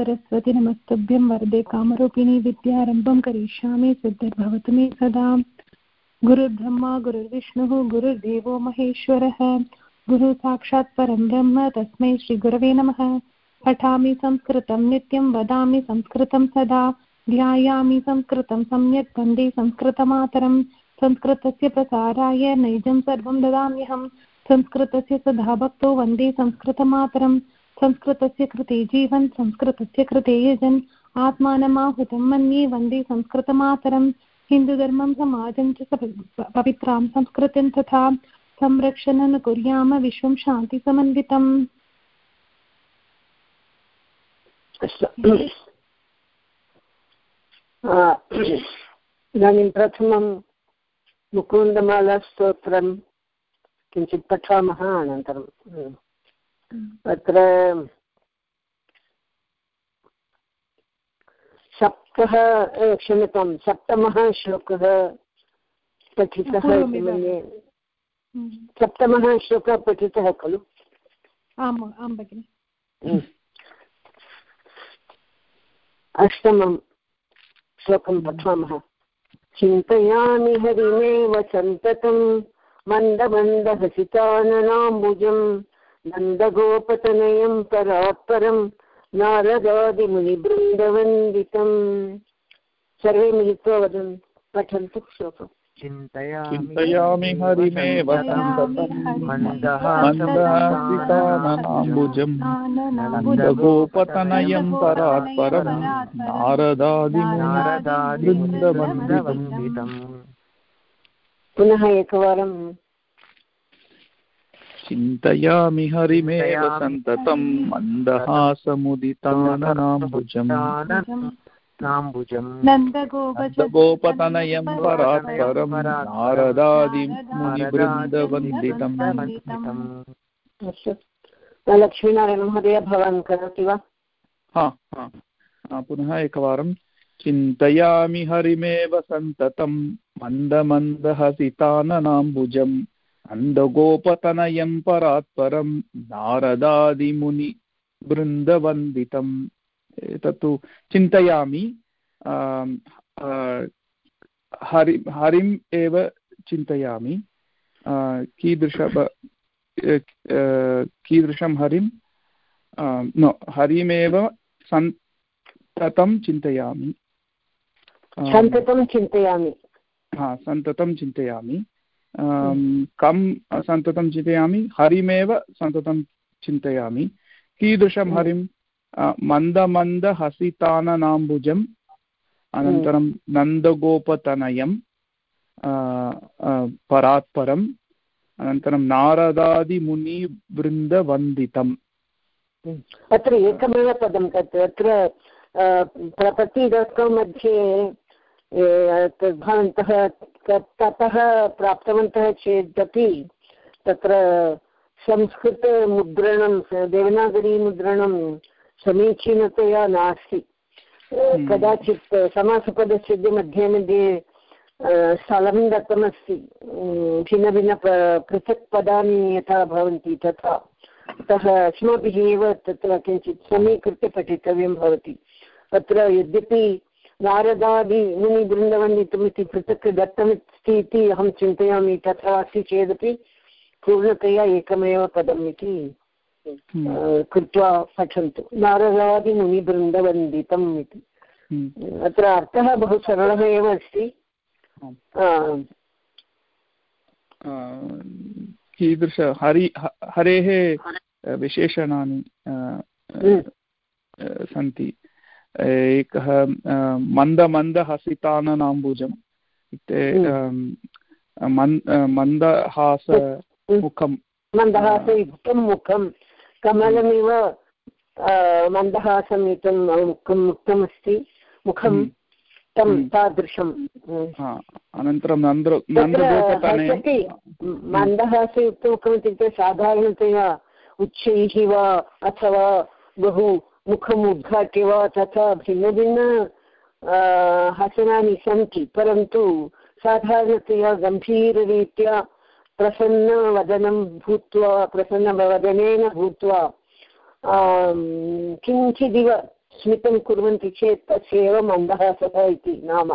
सरस्वती नमस्तभ्यं वरदे कामरूपिणी विद्यारम्भं करिष्यामि सिद्धिर्भवतु मे सदा। गुरुर्ब्रह्मा, गुरुर्विष्णुः, गुरुर्देवो महेश्वरः। गुरु साक्षात् परं ब्रह्म, तस्मै श्रीगुरवे नमः। पठामि संस्कृतं नित्यं, वदामि संस्कृतं सदा। ध्यायामि संस्कृतं सम्यक् वंदे संस्कृतमातरं संस्कृतस्य प्रसाराय नैजं सर्वं ददाम्यहं संस्कृतस्य सदा भक्तो वंदे संस्कृतमातरं संस्कृतस्य कृते जीवन्, संस्कृतस्य कृते यजन्। आत्मानमाहुतं मन्ये वंदे संस्कृतमातरं हिन्दुधर्मं, समाजं च पवित्रां संस्कृतिं तथा संरक्षणं कुर्याम विश्वं शान्तिसमन्वितम् इदानीं प्रथमं मुकुन्दमालास्तोत्रं किञ्चित् पठामः, अनन्तरं अत्र सप्तः क्षम्यतां सप्तमः श्लोकः पठितः इति मन्ये। सप्तमः श्लोकः पठितः खलु? आम् आं भगिनि। अष्टमं श्लोकं पठामः। चिन्तयामि हरिमेव सन्ततं मन्दमन्दहसिताननाम्बुजम्। नन्दगोपतनयं परात्परं नारदादिमुनिबृन्दवन्दितम् सर्वे मिलित्वा वदन् पठन्तु श्लोकम्। चिन्तयामि हरिमेव मन्दहासिताननाम्बुजं नन्दगोपतनयं परात्परं नारदादिमुनिबृन्दवन्दितम् पुनः एकवारं चिन्तयामि हरिमेव सन्ततं मन्दहासमुदिताननाम्बुजम् नन्दगोपतनयं परात्परं नारदादिमुनिवृन्दवन्दितम् लक्ष्मीनारायणमहोदय भवान् करोति वा? हा पुनः एकवारं। चिन्तयामि हरिमेव सन्ततं मन्दमन्दहसिताननाम्बुजम् नन्दगोपतनयं परात्परं नारदादिमुनिवृन्दवन्दितम् एतत्तु चिन्तयामि हरि हरिम् एव चिन्तयामि कीदृश कीदृशं हरिं न हरिमेव सन्ततं चिन्तयामि सन्ततं चिन्तयामि हा सन्ततं चिन्तयामि कं सन्ततं चिन्तयामि हरिमेव सन्ततं चिन्तयामि। कीदृशं हरिं मन्दमन्दहसिताननाम्बुजम् अनन्तरं नन्दगोपतनयं परात्परम् अनन्तरं नारदादिमुनिवृन्दवन्दितम्। अत्र एकमेव पदं तत् अत्र प्रपत्ति डाट् काम् मध्ये भवन्तः ततः प्राप्तवन्तः चेदपि तत्र संस्कृतमुद्रणं देवनागरीमुद्रणं समीचीनतया नास्ति। हम्म। कदाचित् समासपदस्य मध्ये मध्ये स्थलं दत्तमस्ति। भिन्नभिन्न पृथक् पदानि यथा भवन्ति तथा। अतः अस्माभिः एव तत्र किञ्चित् समीकृत्य पठितव्यं भवति। तत्र यद्यपि नारदादि मुनिबृन्दवन्दितम् इति पृथक् दत्तमस्ति इति अहं चिन्तयामि तथा अस्ति चेदपि पूर्णतया एकमेव पदम् इति हम्म। कृत्वा पठन्तु। नारदादिमुनिबृन्दवन्दितम् इति। हम्म। अत्र अर्थः बहु सरलः एव अस्ति। कीदृश हरि हरेः विशेषणानि हम्म। सन्ति। एकः मन्दमन्दहसिताननाम्बुजम् इत्युक्ते मन्दहासमुखं मन्दहासयुक्तं मुखं कमलमिव मन्दहासमितं मुखम् उक्तमस्ति मुखं हम्म। तं हम्म। तादृशं। अनन्तरं नन्द्र मन्दहासयुक्तमुखम् इत्युक्ते साधारणतया उच्चैः वा अथवा बहु मुखम् उद्घाट्य वा तथा भिन्नभिन्न हसनानि सन्ति परन्तु साधारणतया गम्भीररीत्या प्रसन्नवदनं भूत्वा प्रसन्नवदनेन भूत्वा किञ्चिदिव स्मितं कुर्वन्ति चेत् तस्य एव मन्दहासः इति नाम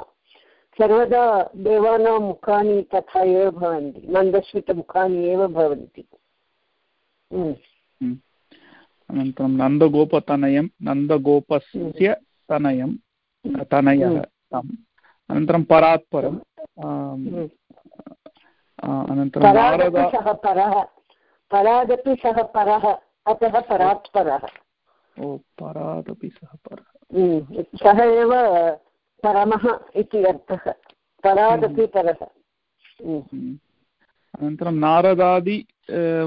सर्वदा देवानां मुखानि तथा एव भवन्ति मन्दस्मितमुखानि एव भवन्ति हम्म। हम्म। अनन्तरं नन्दगोपतनयं नन्दगोपस्य तनयं तनयः तम् अनन्तरं परात्परम् अनन्तरं सः परः। परादपि सः परः अतः परात्परः। ओ परादपि सः परः। सः एव परमः इति अर्थः। परादपि परः। अनन्तरं नारदादि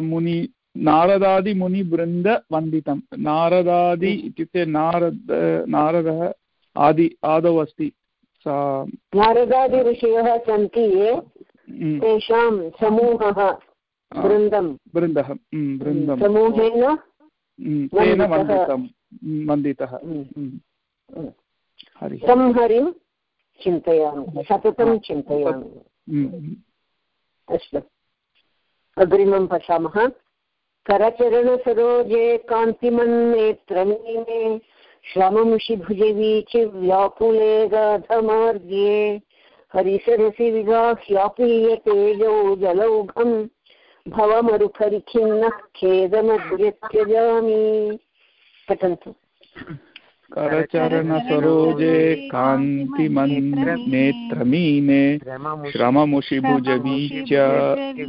मुनि नारदादिमुनिवृन्दवन्दितं नारदादि इत्युक्ते नारद नारदः आदि आदौ अस्ति। सा नारदादिऋषयः सन्ति ये। तेषां समूहः वृन्दं। वृन्दः वृन्दं समूहेन तेन वन्दितं। वन्दितः। तं हरिं चिन्तयामि। सततं चिन्तयामि। अस्तु। अग्रिमं पश्यामः। करचरणसरोजे कान्तिमन्नेत्रमीने वीचि व्याकुले गाधमार्गे हरिसरसि विगाह्यापीयतेजौ जलौघम् भवमरुखरिखिन्नः खेदमद्यत्यजामि पठन्तु। करचरणसरोजे कान्तिमन्नेत्रमीने श्रममुषिभुजवीच्य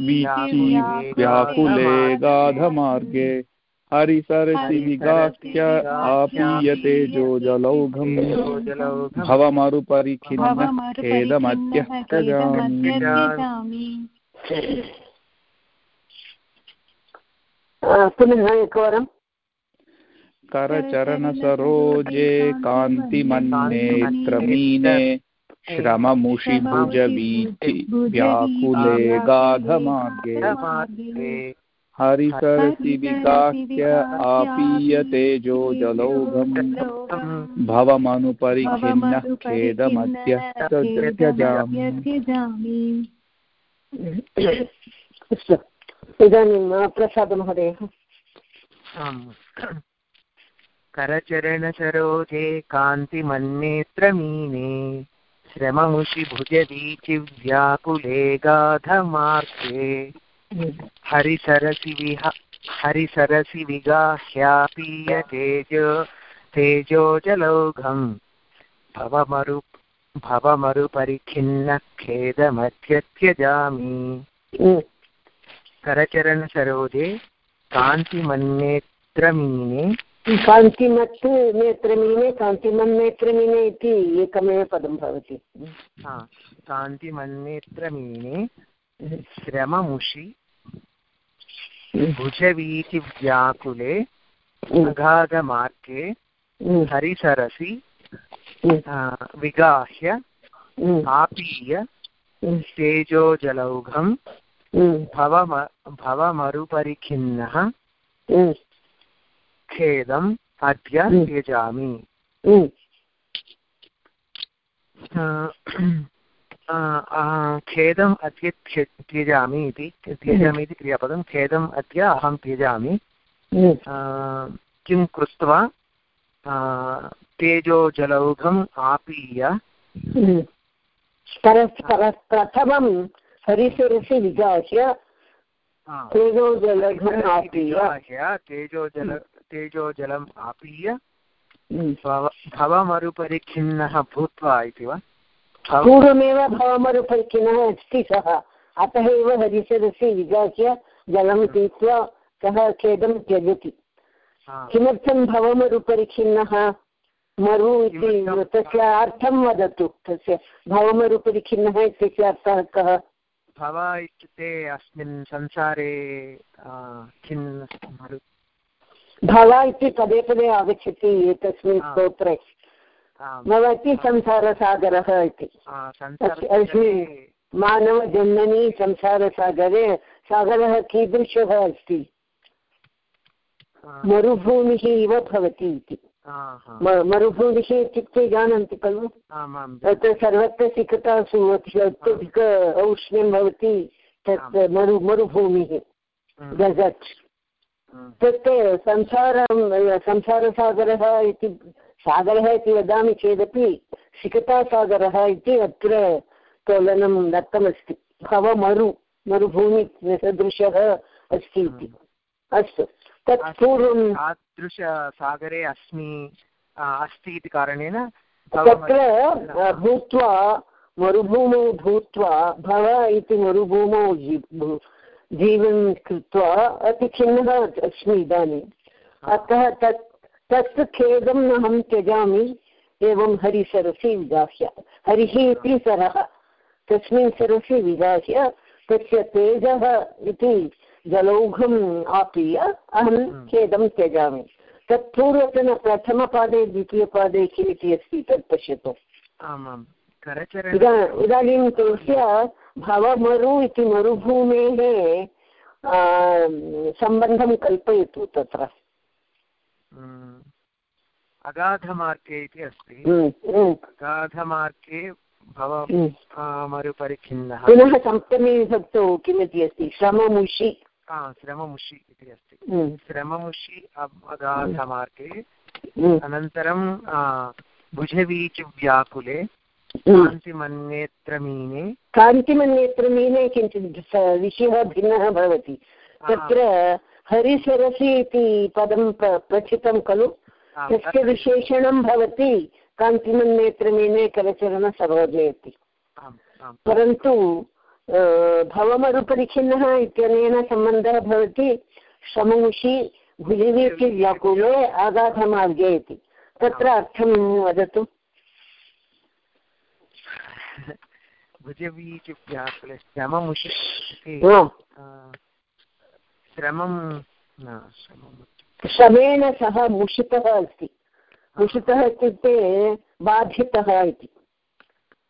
वीची व्याकुले गाधमार्गे। हरिसरसि विगाह्य आपीयते जो जलौघम् भवमरुपरिखिन्नः खेदमद्यः पुनः एकवारम् करचरणसरोजे कान्तिमन्नेत्रमीने श्रममुषिभुजवीचि व्याकुले गाधमार्गे हरिसरसि विकाह्य आपीयतेजो जलौघम् भवमनुपरिखिन्नः खेदमद्य त्यजामि इदानीं प्रसादमहोदयः। करचरणसरोजे कान्तिमन्नेत्रमीने श्रममुषिभुजवीचिव्याकुले गाधमार्गे। हरिसरसि विह हरिसरसि विगाह्यापीय तेजो तेजोजलौघम् भवमरु भवमरुपरिखिन्नः खेदमध्यत्यजामि करचरणसरोजे कान्तिमन्नेत्रमीने कान्तिमत् नेत्रमीने कान्तिमन्नेत्रमीने इति एकमेव पदं भवति। कान्तिमन्नेत्रमीने श्रममुषि भुजवीति व्याकुले अगाधमार्गे हरिसरसि विगाह्य आपीय तेजोजलौघं भवम भवमरुपरिखिन्नः खेदम् अद्य त्यजामि। खेदम् अद्य त्यजामि इति। त्यजामि इति क्रियापदं खेदम् अद्य अहं त्यजामि। किं कृत्वा तेजोजलौघम् आपीय? प्रथमं हरिशिरसि विगाह्य तेजोजलघम् आपीय। तेजोजल तेजोजलम् आपीय भवमरुपरिखिन्नः भूत्वा इति वा? पूर्वमेव भवमरुपरिखिन्नः अस्ति सः। अतः एव हरिशरसि विगाह्य जलं पीत्वा सः खेदं त्यजति। किमर्थं भवमरुपरिखिन्नः मरु इति तस्य अर्थं वदतु। तस्य भवमरुपरिखिन्नः इत्यस्य अर्थः कः? भव इत्युक्ते अस्मिन् संसारे खिन् भव इति पदे पदे आगच्छति एतस्मिन् स्तोत्रे। भवति संसारसागरः इति। मानवजन्मनि संसारसागरे सागरः कीदृशः अस्ति? मरुभूमिः इव भवति इति। मरुभूमिः इत्युक्ते जानन्ति खलु? तत्र सर्वत्र सिकतासु अत्यधिक औष्ण्यं भवति तत् मरु मरुभूमिः। डेसर्ट् तत् संसारं संसारसागरः इति सागरः इति वदामि चेदपि सिकतासागरः इति अत्र तोलनं दत्तमस्ति। भवमरु मरुभूमिसदृशः अस्ति इति। अस्तु। तत् पूर्वं तादृशसागरे अस्मि अस्ति इति कारणेन तत्र भूत्वा मरुभूमौ भूत्वा भव इति मरुभूमौ जीवनं कृत्वा अति खिन्नः अस्मि इदानीम् अतः तत् तत् खेदम् अहं त्यजामि एवं हरिसरसि विगाह्य हरिः इति सरः तस्मिन् सरसि विगाह्य तस्य तेजः इति जलौघम् आप्रिय अहं। खेदं त्यजामि। तत् पूर्वतन द्वितीयपादे किमिति अस्ति तत् पश्यतु। इदानीं तस्य भवमरु इति मरुभूमेः सम्बन्धं कल्पयतु तत्र। हम्म। अगाधमार्गे इति अस्ति। हम्म, अगाधमार्गे भव मरुपरिखिन्नः पुनः सप्तमी विभक्तौ किमिति अस्ति? श्रममुषि। श्रममुषि इति अस्ति। श्रममुषि अगाधमार्गे। अनन्तरं भुजवीचु व्याकुले कान्तिमन्नेत्रमीने। कान्तिमन्नेत्रमीने किञ्चित् विषयः भिन्नः भवति। तत्र हरिसरसि इति पदं प्रचितं खलु। तस्य विशेषणं भवति कान्तिमन्नेत्रमीने करचरणसरोजे इति परन्तु भवमरुपरिच्छिन्नः इत्यनेन सम्बन्धः भवति श्रममुषि भुजिवीति व्याकुले आगाधमार्गे इति। तत्र अर्थं वदतु। श्रमेण सह मुषितः अस्ति। मुषितः इत्युक्ते बाधितः इति।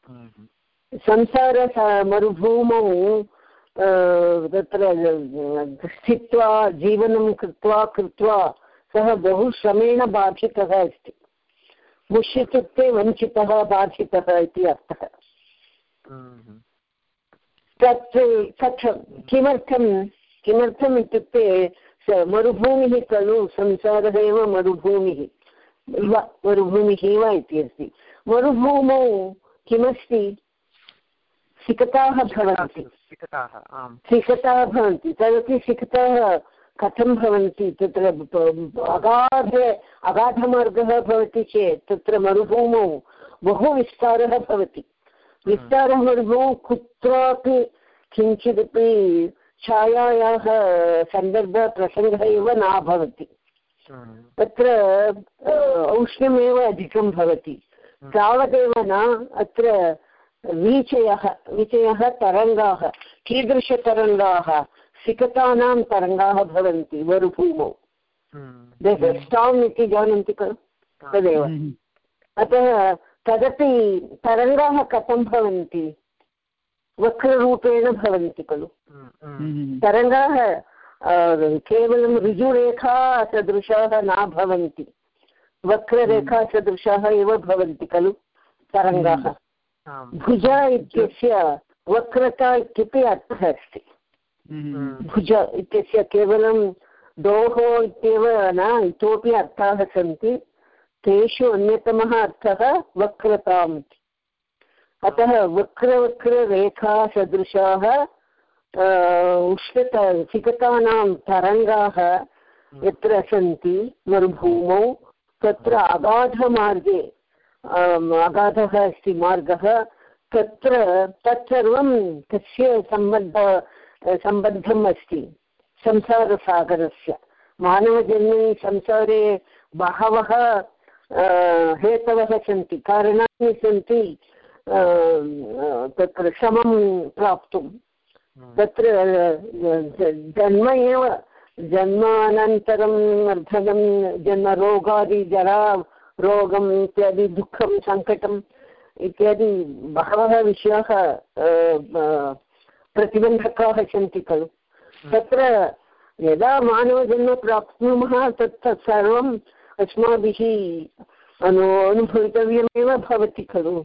हम्म। संसार मरुभूमौ तत्र स्थित्वा जीवनं कृत्वा कृत्वा सः बहु श्रमेण बाधितः अस्ति। मुष् इत्युक्ते वञ्चितः बाधितः इति अर्थः। तत् तत् किमर्थं किमर्थम् इत्युक्ते मरुभूमिः खलु संसारः एव मरुभूमिः इव मरुभूमिः इव इति अस्ति। मरुभूमौ किमस्ति? सिकताः भवन्ति। सिकताः भवन्ति तदपि सिकताः कथं भवन्ति? तत्र अगाध अगाधमार्गः भवति चेत् तत्र मरुभूमौ बहु विस्तारः भवति। विस्तारः मरुभूमौ कुत्रापि किञ्चिदपि छायायाः सन्दर्भप्रसङ्गः एव न भवति। तत्र औष्ण्यमेव अधिकं भवति। तावदेव न अत्र वीचयः वीचयः तरङ्गाः कीदृशतरङ्गाः सिकतानां तरङ्गाः भवन्ति मरुभूमौ स्टाम्। इति जानन्ति खलु? तदेव। अतः तदपि तरङ्गाः कथं भवन्ति? वक्ररूपेण भवन्ति खलु। हम्म। तरङ्गाः केवलं ऋजुरेखा सदृशाः न भवन्ति। वक्ररेखासदृशाः एव भवन्ति खलु तरङ्गाः। भुज इत्यस्य वक्रता इत्यपि अर्थः अस्ति। हम्म। भुज इत्यस्य केवलं दोः इत्येव न इतोपि अर्थाः सन्ति। तेषु अन्यतमः अर्थः वक्रताम् इति। अतः वक्रवक्ररेखासदृशाः उष्णत, सिकतानां तरङ्गाः यत्र सन्ति, मरुभूमौ, तत्र अगाधमार्गे अगाधः अस्ति मार्गः, तत्र, तत्सर्वं तस्य सम्बन्ध सम्बद्धम् अस्ति, संसारसागरस्य। मानवजन्मे संसारे बहवः हेतवः सन्ति कारणानि सन्ति तत्र श्रमं प्राप्तुं। तत्र जन्म एव जन्मानन्तरं वर्धनं जन्मरोगादिजरा रोगम् इत्यादि दुःखं सङ्कटम् इत्यादि बहवः विषयाः प्रतिबन्धकाः सन्ति खलु तत्र यदा मानवजन्म प्राप्नुमः तत् सर्वम् अस्माभिः अनु अनुभवितव्यमेव भवति खलु।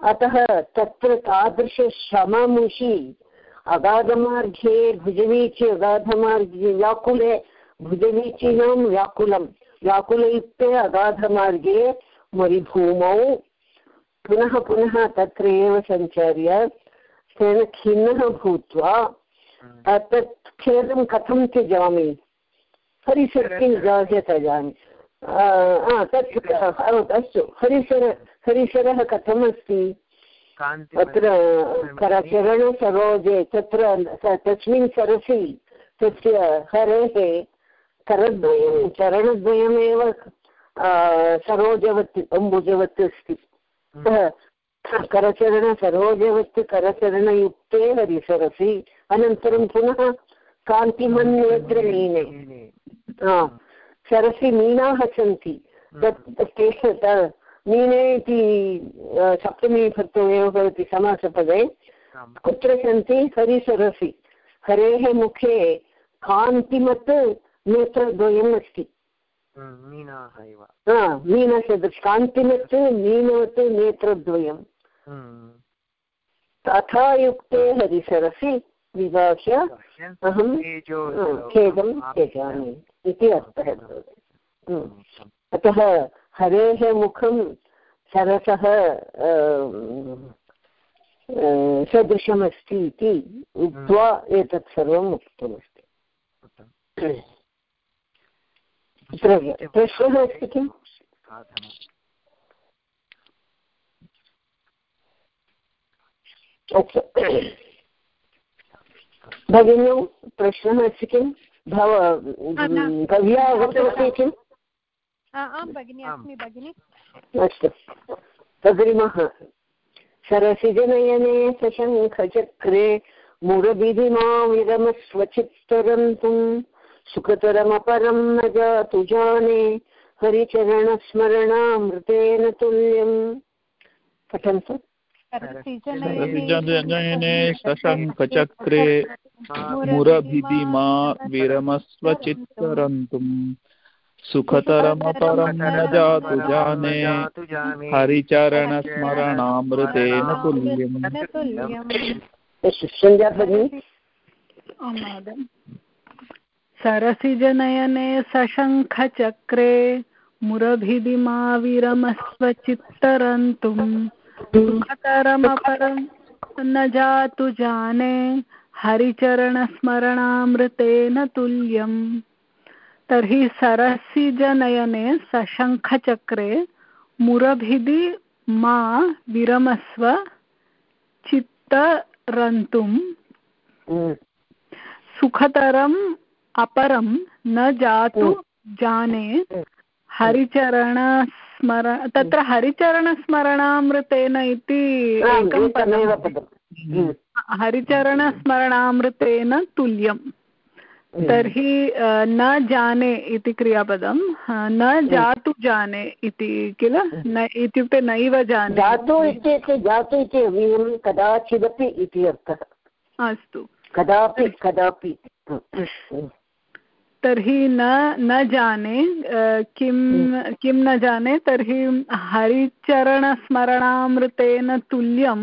अतः तत्र तादृशश्रममुषि अगाधमार्गे भुजवीचि अगाधमार्गे व्याकुले भुजवीचीनां व्याकुलं व्याकुलयुक्ते अगाधमार्गे मरिभूमौ पुनः पुनः तत्र एव सञ्चर्य तेन खिन्नः भूत्वा तत् खेदं कथं त्यजामि? हरिशक्तिं जाह्य त्यजामि तत् अस्तु। हरिशर हरिशरः कथम् अस्ति अत्र करचरणसरोजे तत्र तस्मिन् सरसि तस्य हरेः करद्वयं चरणद्वयमेव सरोजवत् अम्बुजवत् अस्ति। करचरणसरोजवत् करचरणयुक्ते हरिसरसि अनन्तरं पुनः कान्तिमन्नेत्रलीने सरसि मीनाः सन्ति। तत् मीने इति सप्तमी भक्तौ एव भवति समासपदे। कुत्र सन्ति? हरिसरसि हरेः मुखे कान्तिमत् नेत्रद्वयम् अस्ति। मीनसदृश कान्तिमत् मीनवत् नेत्रद्वयम्। तथा युक्ते हरिसरसि विभाष्य अहं खेदं त्यजामि इति अर्थः। भवति अतः हरेः मुखं सरसः सदृशमस्ति इति उक्त्वा एतत् सर्वम् उक्तमस्ति। प्रश्नः अस्ति किम्? भगिन्यौ प्रश्नः अस्ति किं भव भव्या आगतवती किम् आं भगिनि अस्मि भगिनि. अस्तु. अग्रिमः सरसिजनयने सशङ्खचक्रे मुरबिधिमा विरमस्वचित्तरन्तुम् सुखतरमपरं न जातु जाने हरिचरणस्मरणामृतेन तुल्यम्। पठन्तु। जनयने शशङ्खचक्रे मुरभिधिमा विरमस्वचित्तरन्तुम्। सुखतरमपरं न जातु जाने हरिचरणस्मरणामृतेन तुल्यम्। सरसिजनयने सशङ्खचक्रे मुरभिदिमाविरमस्वचित्तरन्तुम् सुखतरमपरं न जातु जाने हरिचरणस्मरणामृतेन तुल्यम्। तर्हि सरसिजनयने सशङ्खचक्रे मुरभिदि मा विरमस्व चित्तरन्तुं सुखतरम् अपरं न जातु जाने हरिचरणस्मर तत्र हरिचरणस्मरणामृतेन इति एकं पदं हरिचरणस्मरणामृतेन तुल्यम्। तर्हि न जाने इति क्रियापदं न जातु जाने इति किल? न इत्युक्ते नैव जाने। जातु इत्येतत् जातु इति कदाचिदपि इति अर्थः। अस्तु। कदापि कदापि। तर्हि न न जाने किं किं न जाने तर्हि हरिचरणस्मरणामृतेन तुल्यं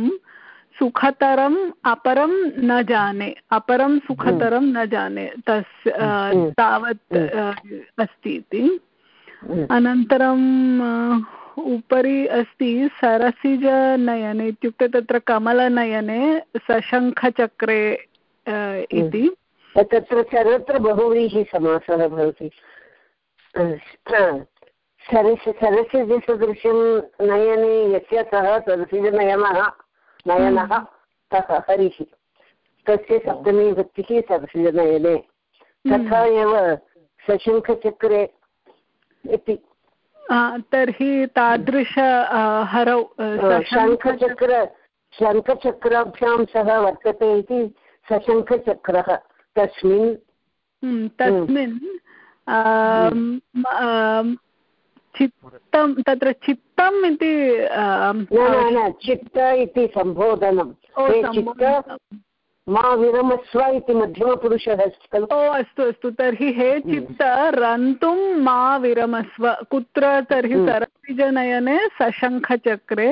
सुखतरम् अपरं न जाने अपरं सुखतरं न जाने तस्य तावत् अस्ति इति। अनन्तरम् उपरि अस्ति सरसिजनयने इत्युक्ते तत्र कमलनयने सशङ्खचक्रे इति। तत्र सर्वत्र बहुव्रीहिसमासः भवति। सरस सरसिजसदृशं नयने यस्य सः सरसिजनयनः नयनः सः हरिः। तस्य सप्तमी वृत्तिः सरसिजनयने। तथा एव सशङ्खचक्रे इति। तर्हि तादृश हरौ शङ्खचक्र शङ्खचक्राभ्यां सः वर्तते इति सशङ्खचक्रः। तस्मिन्। तस्मिन् चित्तं तत्र चित्तम् इति न न चित्त इति सम्बोधनं। चित्त मा विरमस्व इति मध्यमपुरुषः अस्ति खलु? ओ अस्तु अस्तु तर्हि हे चित्त रन्तुं मा विरमस्व। कुत्र तर्हि सरसिजनयने सशङ्खचक्रे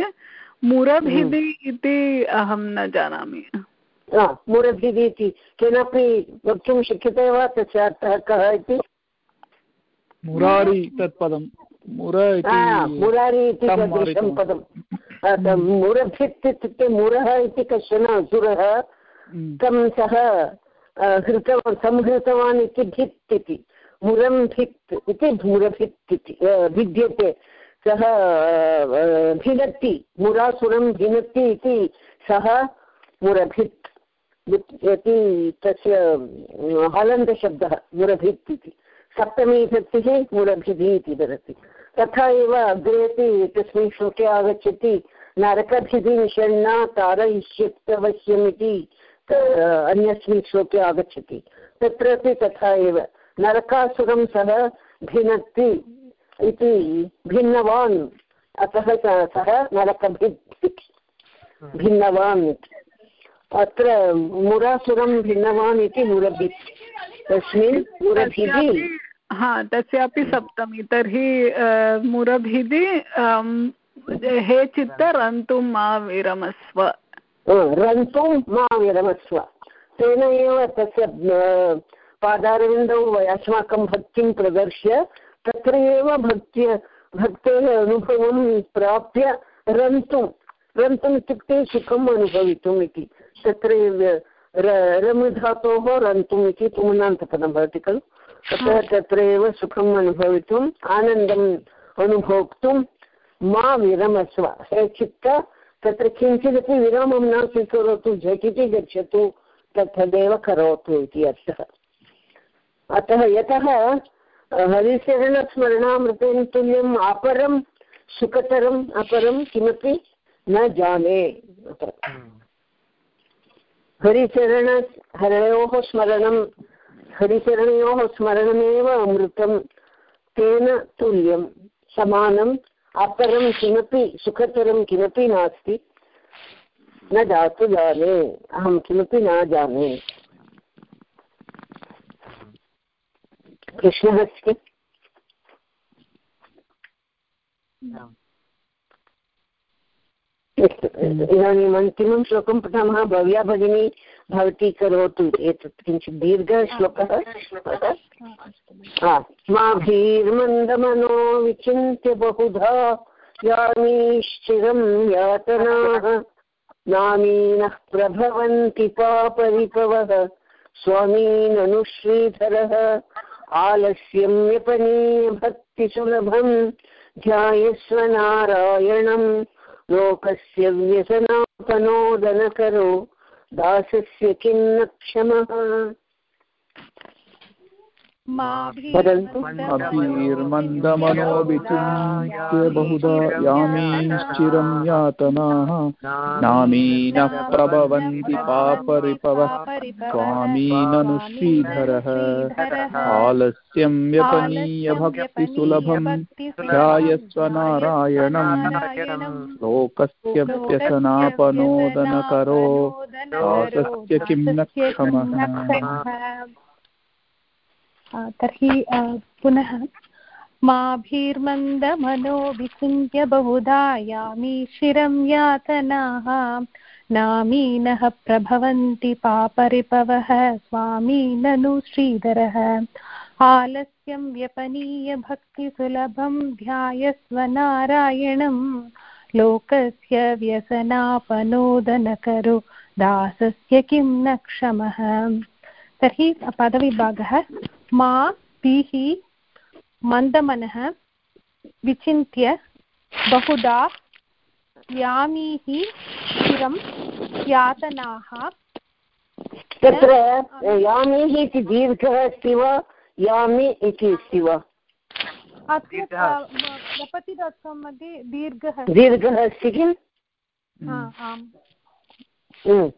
मुरभिदि इति अहं न जानामि। मुरभिदि इति. केनापि वक्तुं शक्यते वा तस्य अर्थः कः इति? मुरारि हा, इति मुरारि इति तं सदृशं मारितवान्। पदं अतः मुरभित् इत्युक्ते मुरः इति कश्चन असुरः हम्म, तं सः हृतवान् संहृतवान् इति भित् इति. मुरं भित् इति मुरभित् इति भिद्यते. सः भिनत्ति. मुरासुरं भिनत्ति इति सः मुरभित् इति तस्य हलन्तशब्दः मुरभित् इति सप्तमी विभक्तिः मूलभिः इति भवति तथा एव अग्रेपि एकस्मिन् श्लोके आगच्छति नरकभिधिनिषण्णा तारयिष्यत्तवश्यमिति अन्यस्मिन् श्लोके आगच्छति। तत्रापि तथा एव नरकासुरं सः भिनत्ति इति भिन्नवान् अतः स- सः नरकभित् भिन्नवान् इति। अत्र मुरासुरं भिन्नवान् इति मुरभित् तस्मिन् मुरभिः हा तस्यापि सप्तमी। तर्हि अ, मुरभिदि हे चित्त रन्तुं मा विरमस्व। रन्तुं मा विरमस्व। तेन एव तस्य पादारविन्दौ अस्माकं भक्तिं प्रदर्श्य तत्र एव भक्त्य भक्तेः अनुभवं प्राप्य रन्तुं रन्तुम् इत्युक्ते सुखम् अनुभवितुम् इति। तत्र रमधातोः रन्तुम् इति पुमनान्तपदं भवति खलु? अतः तत्र एव सुखम् अनुभवितुम् आनन्दम् अनुभोक्तुं मा विरमस्व। हे चित्त तत्र किञ्चिदपि विरामं न स्वीकरोतु झटिति गच्छतु तथदेव करोतु इति अर्थः। अतः यतः हरिचरणस्मरणामृतेन तुल्यम् अपरं सुखतरम् अपरं किमपि न जाने। हरिचरण हरयोः स्मरणं, हरिचरणयोः स्मरणमेव अमृतं, तेन तुल्यं, समानम्, अपरं किमपि, सुखतरं किमपि नास्ति, न जातु जाने, अहं किमपि न जाने। कृष्णः अस्ति? इदानीम् अन्तिमं श्लोकं पठामः भव्या भगिनी भवती करोतु एतत् किञ्चित् दीर्घः श्लोकः हा. माभिर्मन्दमनो विचिन्त्य बहुधा यामीश्चिरं यातनाः। नामीनः प्रभवन्ति पापरिपवः स्वामीननुश्रीधरः। आलस्यं व्यपनीय ध्यायस्व नारायणं लोकस्य व्यसनापनोदनकरो दासस्य किन्न क्षमः वदन्तु अभिर्मन्दमनो विचिन्त्य बहुधा यामीश्चिरं यातनाः। नामीनः प्रभवन्ति पापरिपवः। स्वामीननुश्रीधरः। आलस्यं व्यपनीय भक्तिसुलभं ध्यायस्व नारायणम् लोकस्य व्यसनापनोदनकरो। दासस्य किं न क्षमः। तर्हि पुनः माभिर्मन्दमनो विचिन्त्य बहुधा यामि शिरं यातनाः। नामीनः प्रभवन्ति पापरिपवः, स्वामी ननु श्रीधरः। आलस्यं व्यपनीय भक्तिसुलभं ध्यायस्व नारायणं लोकस्य व्यसनापनोदनकरो, दासस्य किं न क्षमः। तर्हि, पदविभागः। मा भीः मन्दमनः विचिन्त्य बहुधा यामीः चिरं यातनाः। तत्र यामिः इति दीर्घः अस्ति वा? यामि इति अस्ति वा? अत्र प्रपतिदत्तं मध्ये दीर्घः दीर्घः अस्ति किम्? हा, हम्म।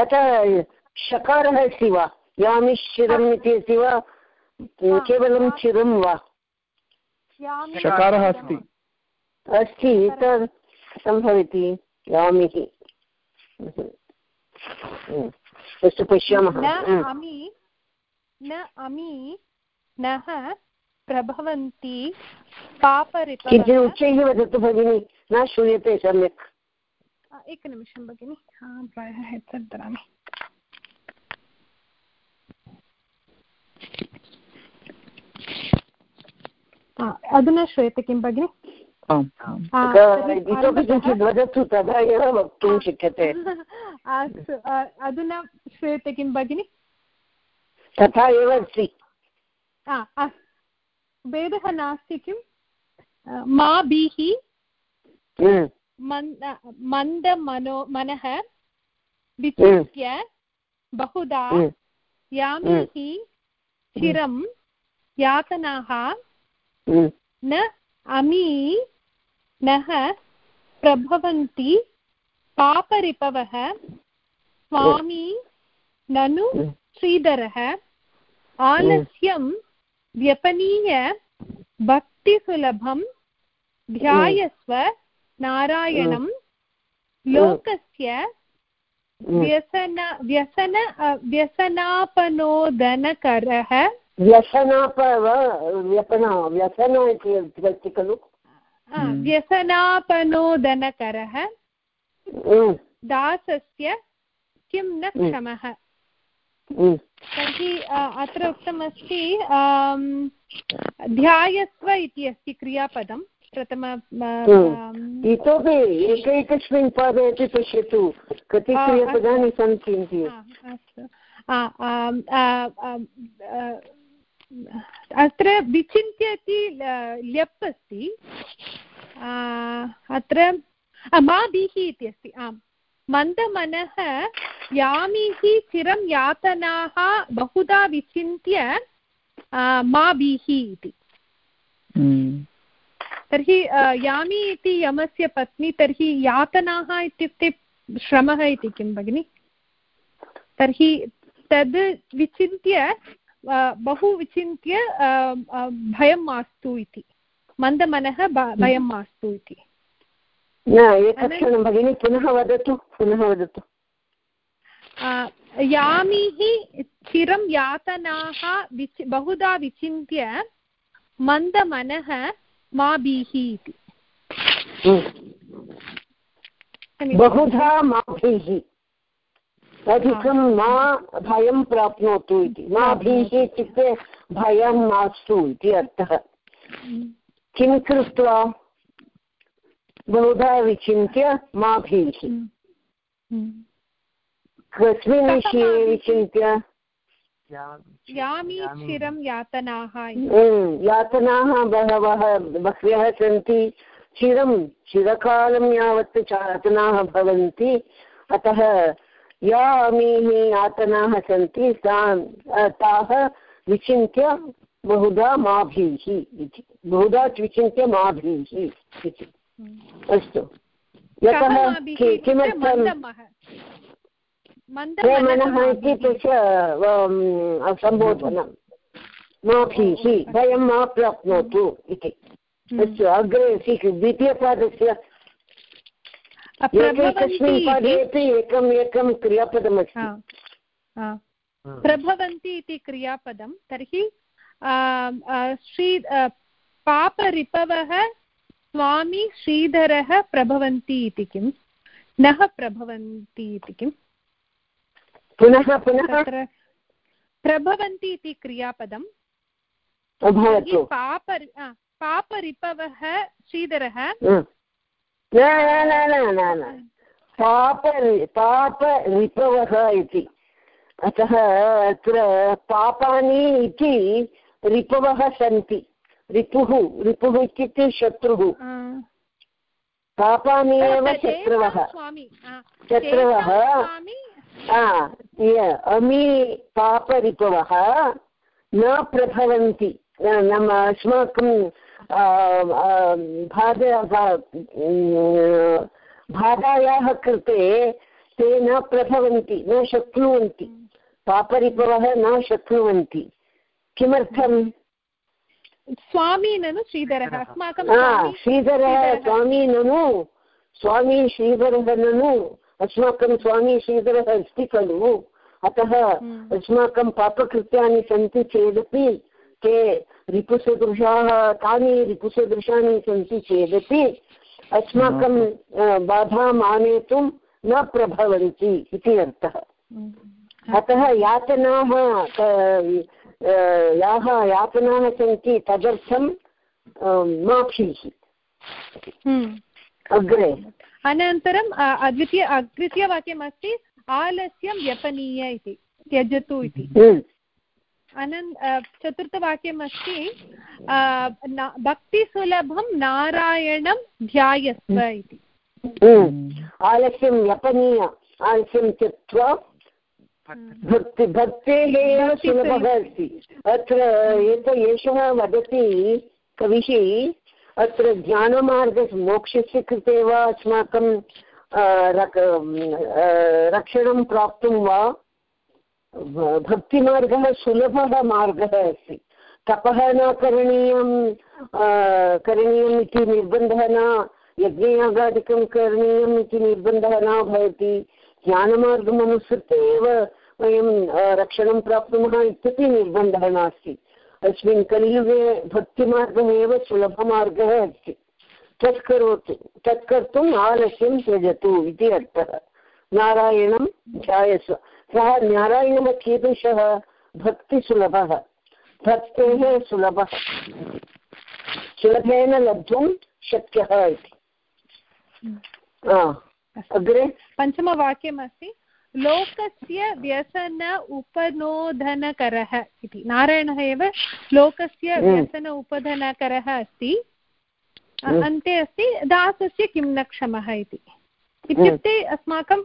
अतः शकारः अस्ति वा? यामिश्चिरम् इति अस्ति वा? केवलं चिरं वा. शकारः अस्ति. अस्ति तत् सम्भवति यामिः. हम्म। अस्तु पश्यामः. न हम्म। अमि नः प्रभवन्ति किञ्चित् उच्चैः वदतु भगिनि न श्रूयते सम्यक्। एकनिमिषं भगिनि। हेड्सेट् अधुना श्रूयते किं भगिनि इतोपि किञ्चित् वदतु तदा एव वक्तुं शक्यते अस्तु अधुना श्रूयते किं भगिनि तथा एव अस्ति भेदः नास्ति किं मा भीः मन्दमनो मनः विचिन्त्य बहुधा यामीः चिरं यातनाः न अमी नः प्रभवन्ति पापरिपवः स्वामी ननु श्रीधरः आलस्यं व्यपनीय भक्तिसुलभं ध्यायस्व नारायणं लोकस्य व्यसन व्यसन व्यसनापनोदनकरः व्यसनाप व्यसन व्यसन इति अस्ति खलु? व्यसनापनोदनकरः दासस्य किं न क्षमः? तर्हि अत्र उक्तमस्ति ध्यायस्व इति अस्ति क्रियापदं प्रथम इतोपि एकैकस्मिन् पादे अपि पश्यतु कति क्रियापदानि सन्ति इति। अत्र विचिन्त्य इति ल्यप् अस्ति. अत्र मा भीः इति अस्ति आम्. मन्दमनः यामीः चिरं यातनाः बहुधा विचिन्त्य मा भीः इति. हम्म। तर्हि यामी इति यमस्य पत्नी तर्हि यातनाः इत्युक्ते श्रमः इति किं भगिनि? तर्हि तद् विचिन्त्य बहु विचिन्त्य भयं मास्तु इति। मन्दमनः भयं मास्तु इति। न एकक्षणं भगिनि पुनः वदतु पुनः वदतु। यामीः चिरं यातनाः विचि बहुधा विचिन्त्य मन्दमनः मा भीः इति। बहुधा मा भीः। अधिकं मा भयं प्राप्नोतु इति। मा भीः इत्युक्ते भयं मास्तु इति अर्थः। किं कृत्वा बहुधा विचिन्त्य मा भीः? कस्मिन् विषये विचिन्त्य यातनाः यातनाः बहवः बह्व्यः सन्ति। चिरं चिरकालं यावत् यातनाः भवन्ति। अतः यामीः यातनाः सन्ति तान् ताः विचिन्त्य बहुधा माभीः इति। बहुधा विचिन्त्य माभीः इति। अस्तु। यतः किमर्थं मनः इति तस्य सम्बोधनं। माफीः भयं मा प्राप्नोतु इति। हम्म। अस्तु अग्रे द्वितीयपादस्य एकैकस्मिन् पादे अपि एकम् एकं क्रियापदमस्ति प्रभवन्ति इति क्रियापदं तर्हि श्री पापरिपवः स्वामी श्रीधरः प्रभवन्ति इति किं नः प्रभवन्ति इति किम्? पुनः पुनः? प्रभवन्ति इति क्रियापदं। पाप पापरिपवः श्रीधरः पाप पापरिपवः इति अतः अत्र पापानि इति रिपवः सन्ति। रिपुः रिपुः इत्युक्ते शत्रुः। पापानि एव शत्रवः। शत्रवः। अमी पापरिपवः न प्रभवन्ति। नाम अस्माकं बाधायाः कृते ते न प्रभवन्ति न शक्नुवन्ति पापरिपवः न शक्नुवन्ति. किमर्थम्? स्वामी ननु श्रीधरः अस्माकं श्रीधरः। स्वामी ननु स्वामी श्रीधरः ननु अस्माकं स्वामी श्रीधरः अस्ति खलु अतः हम्म। अस्माकं पापकृत्यानि सन्ति चेदपि ते रिपुसदृशाः तानि रिपुसदृशानि सन्ति चेदपि अस्माकं बाधाम् आनेतुं न प्रभवन्ति इति अर्थः। हम्म। अतः यातनाः याः यातनाः सन्ति तदर्थं माफीः हम्म। अग्रे। अनन्तरम् अद्वितीय तृतीयवाक्यमस्ति आलस्यं व्यपनीय इति त्यजतु इति। अनन् चतुर्थवाक्यमस्ति भक्तिसुलभं नारायणं ध्यायस्व इति। आलस्यं व्यपनीय आलस्यं त्यक्त्वा भक्ति भक्तेः एव सुलभः अस्ति। अत्र एत एषः वदति कविः अत्र ज्ञानमार्ग मोक्षस्य कृते वा अस्माकं रक्षणं प्राप्तुं वा भक्तिमार्गः सुलभः मार्गः अस्ति। तपः न करणीयं करणीयम् इति निर्बन्धः न, यज्ञयागादिकं करणीयम् इति निर्बन्धः न भवति। ज्ञानमार्गमनुसृत्य एव वयं रक्षणं प्राप्नुमः इत्यपि निर्बन्धः नास्ति। अस्मिन् कलियुगे भक्तिमार्गः एव सुलभमार्गः अस्ति। तत् करोतु, तत् कर्तुम् आलस्यं त्यजतु इति अर्थः। नारायणं ध्यायस्व सः नारायणः कीदृशः भक्तिसुलभः। भक्तेः सुलभः। सुलभेन लब्धुं शक्यः इति। अग्रे? पञ्चमवाक्यमस्ति। लोकस्य व्यसन उपनोदनकरः इति। नारायणः एव लोकस्य हम्म। व्यसन उपधनकरः अस्ति। हम्म। अन्ते अस्ति दासस्य किं न क्षमः इति। इत्युक्ते अस्माकं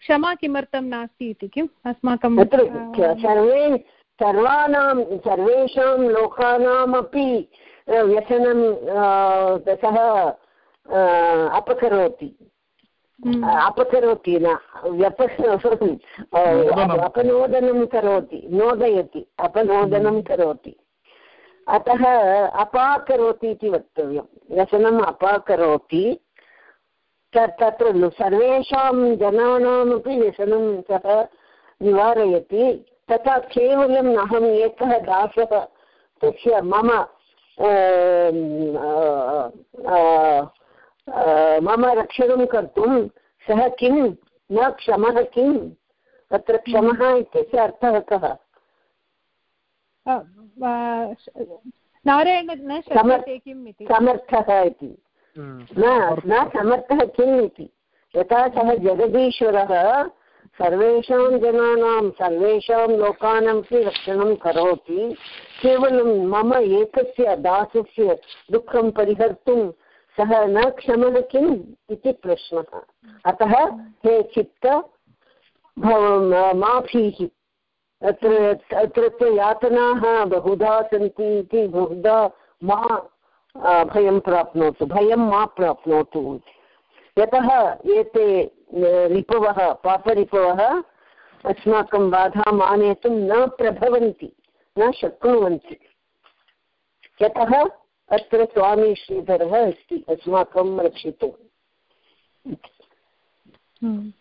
क्षमा किमर्थं नास्ति इति किम्? अस्माकं सर्वे सर्वाणां सर्वेषां लोकानामपि व्यसनं सः अपकरोति। हम्म। अपकरोति न अपनोदनं करोति नोदयति अपनोदनं हम्म। करोति। अतः अपाकरोति इति वक्तव्यं। व्यसनम् अपाकरोति। तत्र सर्वेषां जनानामपि व्यसनं सः निवारयति तथा केवलम् अहम् एकः दासः तस्य मम मम रक्षणं कर्तुं सः किं न क्षमः किम्? तत्र क्षमः इत्यस्य अर्थः कः? समर्थः इति। न समर्थः किम् इति? यथा सः जगदीश्वरः, सर्वेषां जनानां, सर्वेषां लोकानामपि रक्षणं करोति, केवलं मम एकस्य दासस्य दुःखं परिहर्तुं सः न क्षमः किम् इति प्रश्नः। अतः हे चित्त माफीः, अत्र अत्रत्य यातनाः बहुधा सन्ति इति बहुधा मा भयं प्राप्नोतु भयं मा प्राप्नोतु यतः एते रिपवः पापरिपवः अस्माकं बाधाम् आनेतुं न प्रभवन्ति न शक्नुवन्ति यतः अत्र स्वामी श्रीधरः अस्ति अस्माकं रक्षितुम् हम्म।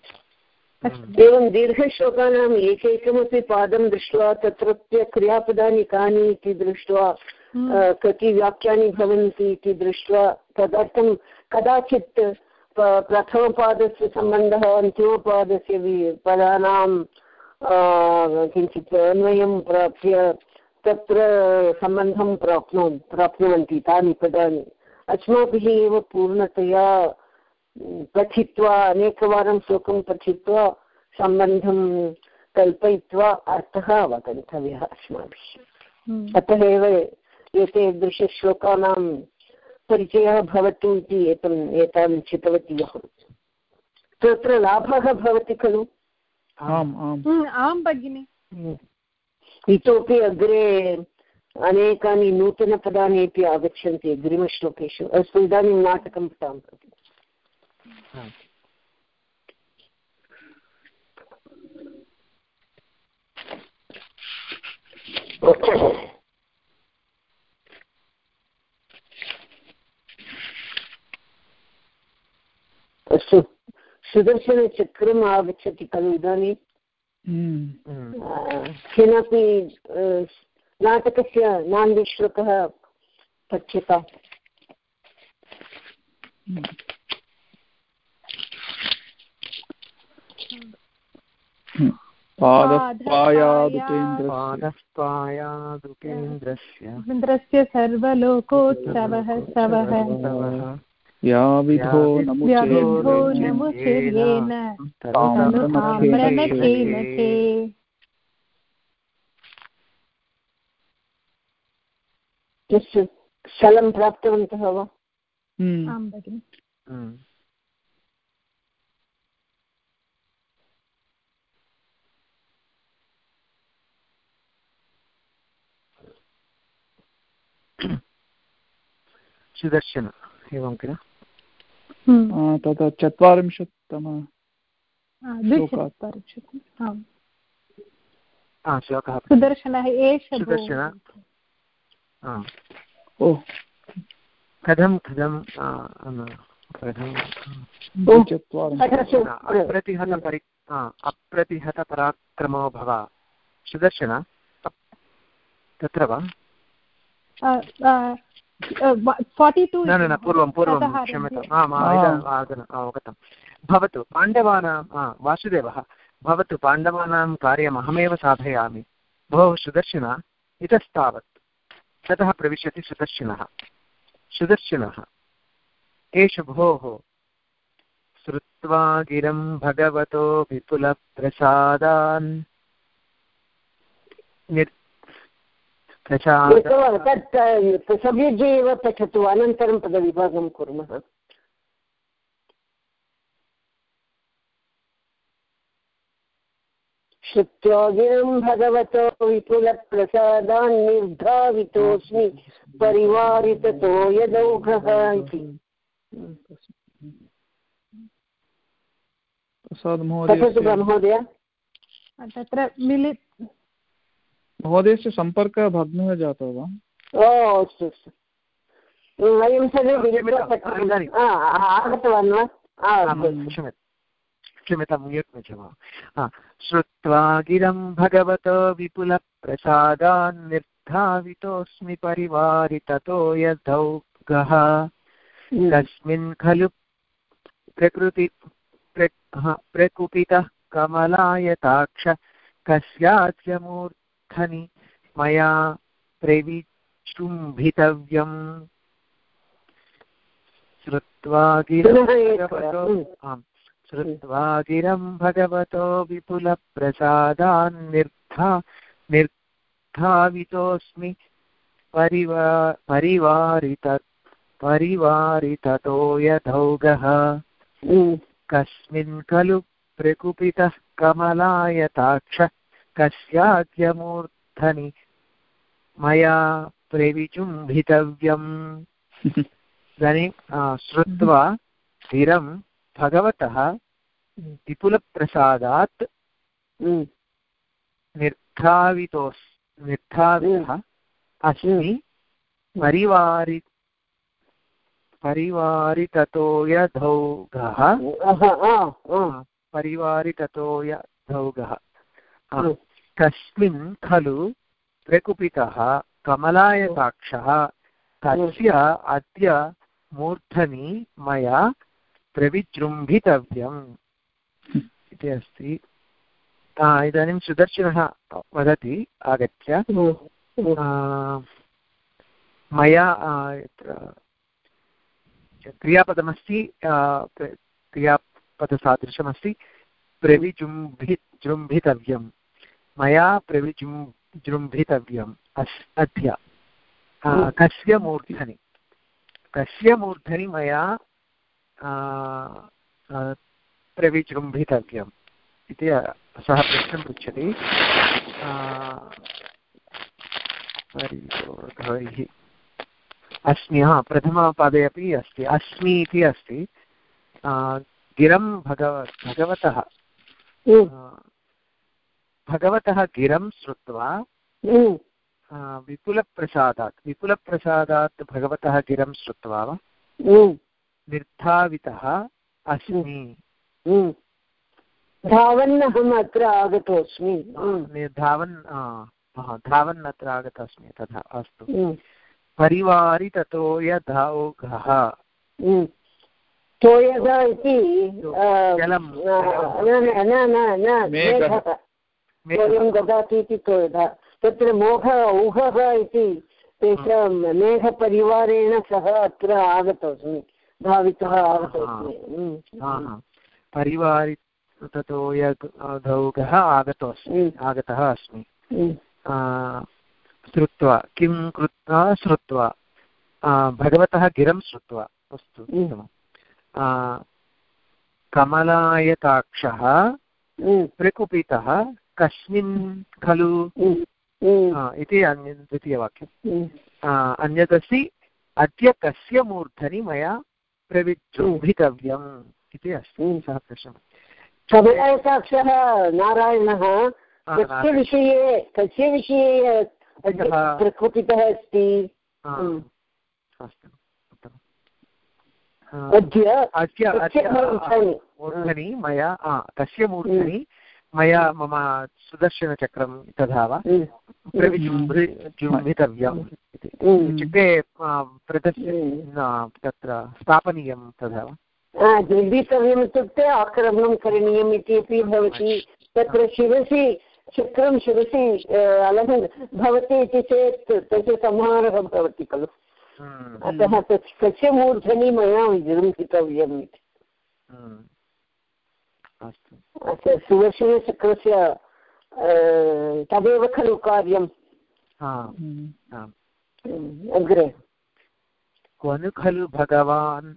एवं दीर्घश्लोकानाम् एकैकमपि पादं दृष्ट्वा तत्रत्य क्रियापदानि कानि इति दृष्ट्वा। कति वाक्यानि भवन्ति इति दृष्ट्वा तदर्थं कदाचित् प्रथमपादस्य सम्बन्धः अन्तिमपादस्य पदानां किञ्चित् अन्वयं प्राप्य तत्र सम्बन्धं प्राप्नु प्राप्नुवन्ति तानि पदानि। अस्माभिः एव पूर्णतया पठित्वा अनेकवारं श्लोकं पठित्वा सम्बन्धं कल्पयित्वा अर्थः अवगन्तव्यः अस्माभिः। हम्म। अतः एव एते दृश्यश्लोकानां परिचयः भवतु इति एतम् एतान् चितवती अहं। तत्र लाभः भवति खलु? आम् आम्। भगिनि। हम्म। इतोपि अग्रे अनेकानि नूतनपदानि अपि आगच्छन्ति अग्रिमश्लोकेषु। अस्तु इदानीं नाटकं पठामः। अस्तु। सुदर्शनचक्रम् आगच्छति खलु इदानीं। किमपि नाटकस्य नान्दीश्लोकः पठ्यता? सर्वलोकोत्सवः सवः। या विधो नमुचेर्येण स्थलं प्राप्तवन्तः वा हम्म। हम्म। सुदर्शन एवं किल। तथा चत्वारिंशत्तम श्लोकः। सुदर्शनः एष कथं अप्रतिहतपराक्रमो भव। सुदर्शन? तत्र वा? न न न पूर्वं पूर्वं क्षम्यताम्. आम् अवगतं भवतु पाण्डवानां वासुदेवः भवतु पाण्डवानां कार्यम् अहमेव साधयामि। भोः सुदर्शन इतस्तावत्। ततः प्रविशति सुदर्शनः। सुदर्शनः एष भोः श्रुत्वा गिरं भगवतो विपुलप्रसादान्। तत् सम्यग् एव पठतु अनन्तरं पदविभागं कुर्मः। श्रुत्योगिनं भगवतो विपुलप्रसादान्निर्धावितोऽस्मि परिवारिततो यदौघः इति महोदय तत्र मिलित् महोदयस्य सम्पर्कः भग्नः जातः वा? ओ अस्तु अस्तु। वयं सर्वे आगतवान् वा? क्षम्यतां श्रुत्वा गिरं भगवतो विपुलप्रसादान्निर्धावितोऽस्मि परिवारिततो यदौगः तस्मिन् खलु प्रकृति प्रकुपितः कमलायताक्ष कस्याच्यमूर्धनि मया प्रविचुम्भितव्यम्। श्रुत्वा आम्। श्रुत्वा गिरं भगवतो विपुलप्रसादान्निर्धा निर्धावितोऽस्मि परिवा परिवारित परिवारिततो यथौगः। कस्मिन् खलु प्रकुपितः कमलायताक्ष कस्याद्यमूर्धनि मया प्रविचुम्भितव्यम्। इदानीं श्रुत्वा स्थिरं भगवतः विपुलप्रसादात् निर्धावितोस् निर्धावितः अस्मि। परिवारि परिवारिततो यधौघः परिवारिततो यधौघः तस्मिन् खलु प्रकुपितः कमलायताक्षः तस्य अद्य मूर्धनि मया प्रविजृम्भितव्यम् इति अस्ति. इदानीं सुदर्शनः वदति आगत्य मया क्रियापदमस्ति क्रियापदसादृशमस्ति प्रविजृम्भि जृम्भितव्यं मया प्रविजृम् जृम्भितव्यम् अस् अद्य। कस्य मूर्धनि? कस्य मूर्धनि मया प्रविजृम्भितव्यम्? इति सः प्रश्नं पृच्छति। अस्मि हा प्रथमपादे अपि अस्ति। अस्मि इति अस्ति। गिरं भगव भगवतः। भगवतः गिरं श्रुत्वा विपुलप्रसादात् विपुलप्रसादात् भगवतः गिरं श्रुत्वा वा निर्धावितः अस्मि। धावन् अहम् अत्र आगतोऽस्मि। धावन् धावन् अत्र आगतोऽस्मि तथा अस्तु। परिवारिततो यधौघः तोयग इति जलं न न न मेघः स्वयं ददाति इति तत्र मोह ऊहः इति तेषां मेघपरिवारेण सह अत्र आगतोऽस्मि। धावितः आगतोऽस्मि। परिवारि ततो यौगः आगतोऽस्मि आगतः अस्मि। श्रुत्वा किं कृत्वा श्रुत्वा? भगवतः गिरं श्रुत्वा अस्तु कमलायताक्षः प्रकुपितः कस्मिन् खलु? इति अन्य द्वितीयवाक्यम्। अन्यदस्ति अद्य कस्य मूर्धनि मया प्रविजृम्भितव्यम् इति अस्ति सः प्रश्नः। कमलायताक्षः नारायणः कस्य विषये कस्य विषये प्रकुपितः अस्ति? अद्य अद्य मूर्धनि? मया तस्य मूर्धनि मया मम सुदर्शनचक्रं तथा वा? प्रविजृम्भितव्यम् इति। इत्युक्ते प्रदर्श्य तत्र स्थापनीयं तथा वा? जृम्भितव्यम् इत्युक्ते आक्रमणं करणीयम् इति अपि भवति। तत्र शिरसि चक्रं शिरसि अलङ् भवति इति चेत् तस्य संहारः भवति खलु। अतः तस्य मूर्धनि मया विजृम्भितव्यम् इति। अस्तु। सुदर्शनचक्रस्य तदेव खलु कार्यम् अग्रे। क्वनु खलु भगवान्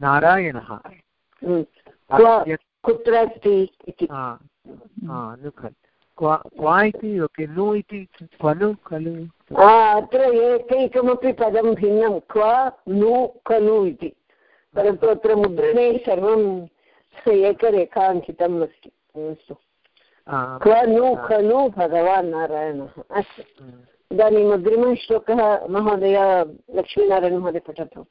नारायणः? कुत्र अस्ति इति? क्वा इति? ओके नु इति? क्वनु खलु? अत्र एकैकमपि पदं भिन्नं क्व नु खलु इति। परन्तु अत्र मुद्रणे सर्वं एकरेखा अंकितम् अस्ति अस्तु खलु खलु भगवान् नारायणः। अस्तु। इदानीम् अग्रिमः श्लोकः महोदय लक्ष्मीनारायणमहोदय पठतु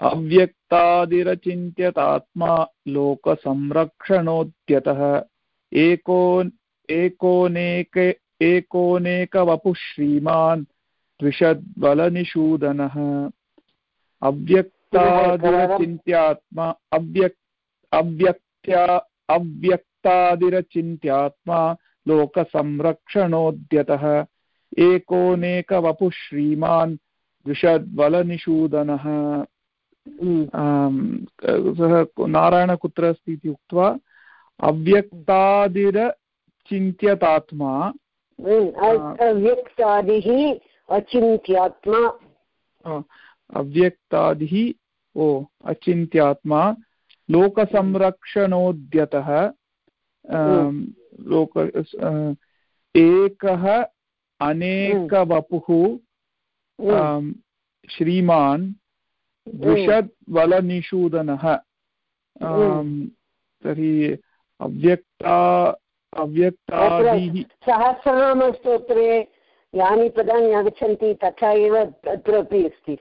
अव्यक्तादिरचिन्त्यतात्मा लोकसंरक्षणोद्यतः एको एकोनेक एकोनेकवपुः श्रीमान् द्विषद्बलनिषूदनः अव्यक् अव्यक्तादिरचिन्त्यात्मा अव्यक् अव्यक्त्या अव्यक्तादिरचिन्त्यात्मा लोकसंरक्षणोद्यतः। एकोनेकवपुः श्रीमान् द्विषद्बलनिषूदनः सः नारायण कुत्र अस्ति इति उक्त्वा अव्यक्तादिरचिन्त्यतात्मा अव्यक्तादिः अचिन्त्यात्मा। अव्यक्तादिः ओ अचिन्त्यात्मा लोकसंरक्षणोद्यतः लोक एकः अनेकवपुः श्रीमान् द्विषद्वलनिषूदनः तर्हि अव्यक्ता अव्यक्तादिः सहस्रनामस्तोत्रे यानि पदानि आगच्छन्ति तथा एव तत्रापि अस्ति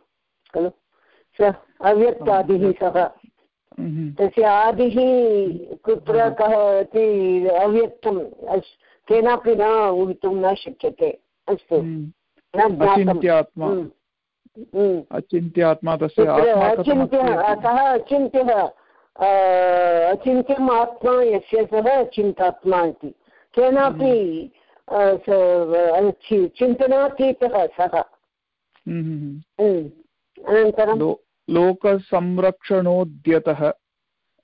खलु? अव्यक्तादिः सः। हम्म। तस्य आदिः कुत्र कः इति अव्यक्तं केनापि न ऊहितुं न शक्यते। अस्तु। हम्म। अचिन्त्यात्मा। हम्म। अचिन्त्यात्मा तस्य अचिन्त्यः सः अचिन्त्यः अचिन्त्यम् आत्मा यस्य सः चिन्तात्मा इति। केनापि चिन्तनातीतः सः। अनन्तरं लोकसंरक्षणोद्यतः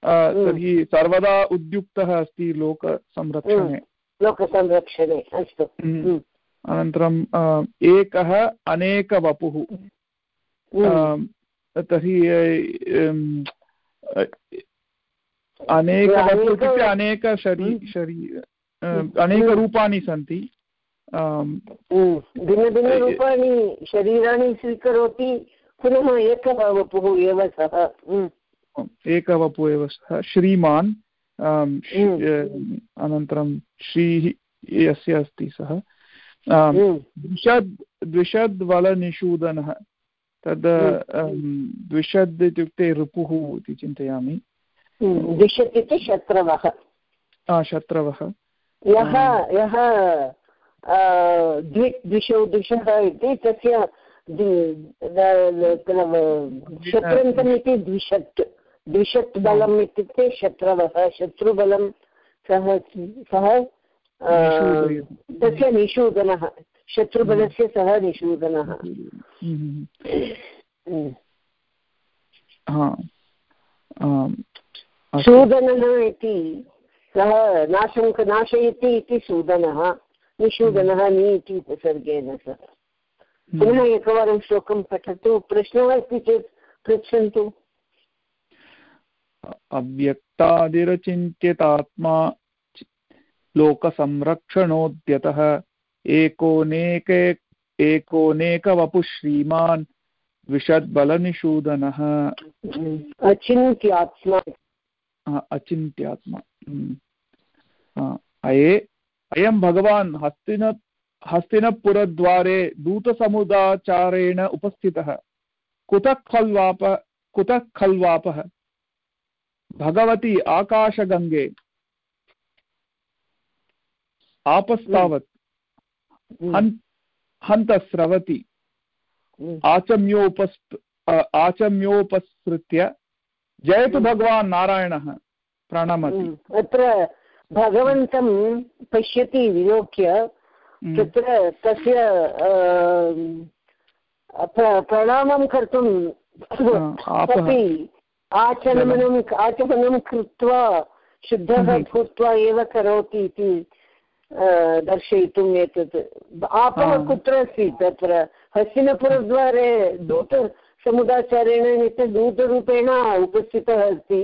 तर्हि सर्वदा उद्युक्तः अस्ति लोकसंरक्षणे। लोकसंरक्षणे अस्तु। अनन्तरम् एकः अनेकवपुः तर्हि अनेकवपुः इत्युक्ते अनेकशरी शरी अनेकरूपाणि सन्ति। भिन्नभिन्नरूपाणि शरीराणि स्वीकरोति पुनः एकः वपुः एव सः। एकवपु एव सः। श्रीमान् अनन्तरं श्रीः यस्य अस्ति सः। द्विषद् द्विषद्वलनिषूदनः। तद् द्विषद् इत्युक्ते रिपुः इति चिन्तयामि। द्विषत् इति शत्रवः। शत्रवः। यः यः द्वि द्विषौ द्विषः इति तस्य शत्रन्तम् इति द्विषत् द्विषत् बलम् इत्युक्ते शत्रवः शत्रुबलं सः सः तस्य निषूदनः शत्रुबलस्य सः निषूदनः। सूदनः इति सः नाशं नाशयति इति सूदनः निषूदनः नि इति उपसर्गेण सह। पुनः एकवारं श्लोकं पठतु प्रश्नः अस्ति चेत् पृच्छन्तु अव्यक्तादिरचिन्त्यतात्मा लोकसंरक्षणोद्यतः एकोनेक एकोनेकवपुः श्रीमान् विशद्बलनिषूदनः अचिन्त्यात्मा अचिन्त्यात्मा अये अयं भगवान् हस्तिन हस्तिनपुरद्वारे दूतसमुदाचारेण उपस्थितः। कुतः खल्वाप कुतः खल्वापः भगवती आकाशगङ्गे। आपस्तावत्। हन् हन्तस्रवति। आचम्योपस् आचम्योपसृत्य जयतु भगवान् नारायणः। प्रणमति। अत्र भगवन्तं पश्यति विलोक्य तत्र तस्य प्रणामं कर्तुं अपि आचमनम् आचमनं कृत्वा शुद्धः भूत्वा एव करोति इति दर्शयितुम् एतत्। आपः कुत्र अस्ति तत्र? हस्तिनपुरद्वारे दूतसमुदाचारेण एतत् दूतरूपेण उपस्थितः अस्ति।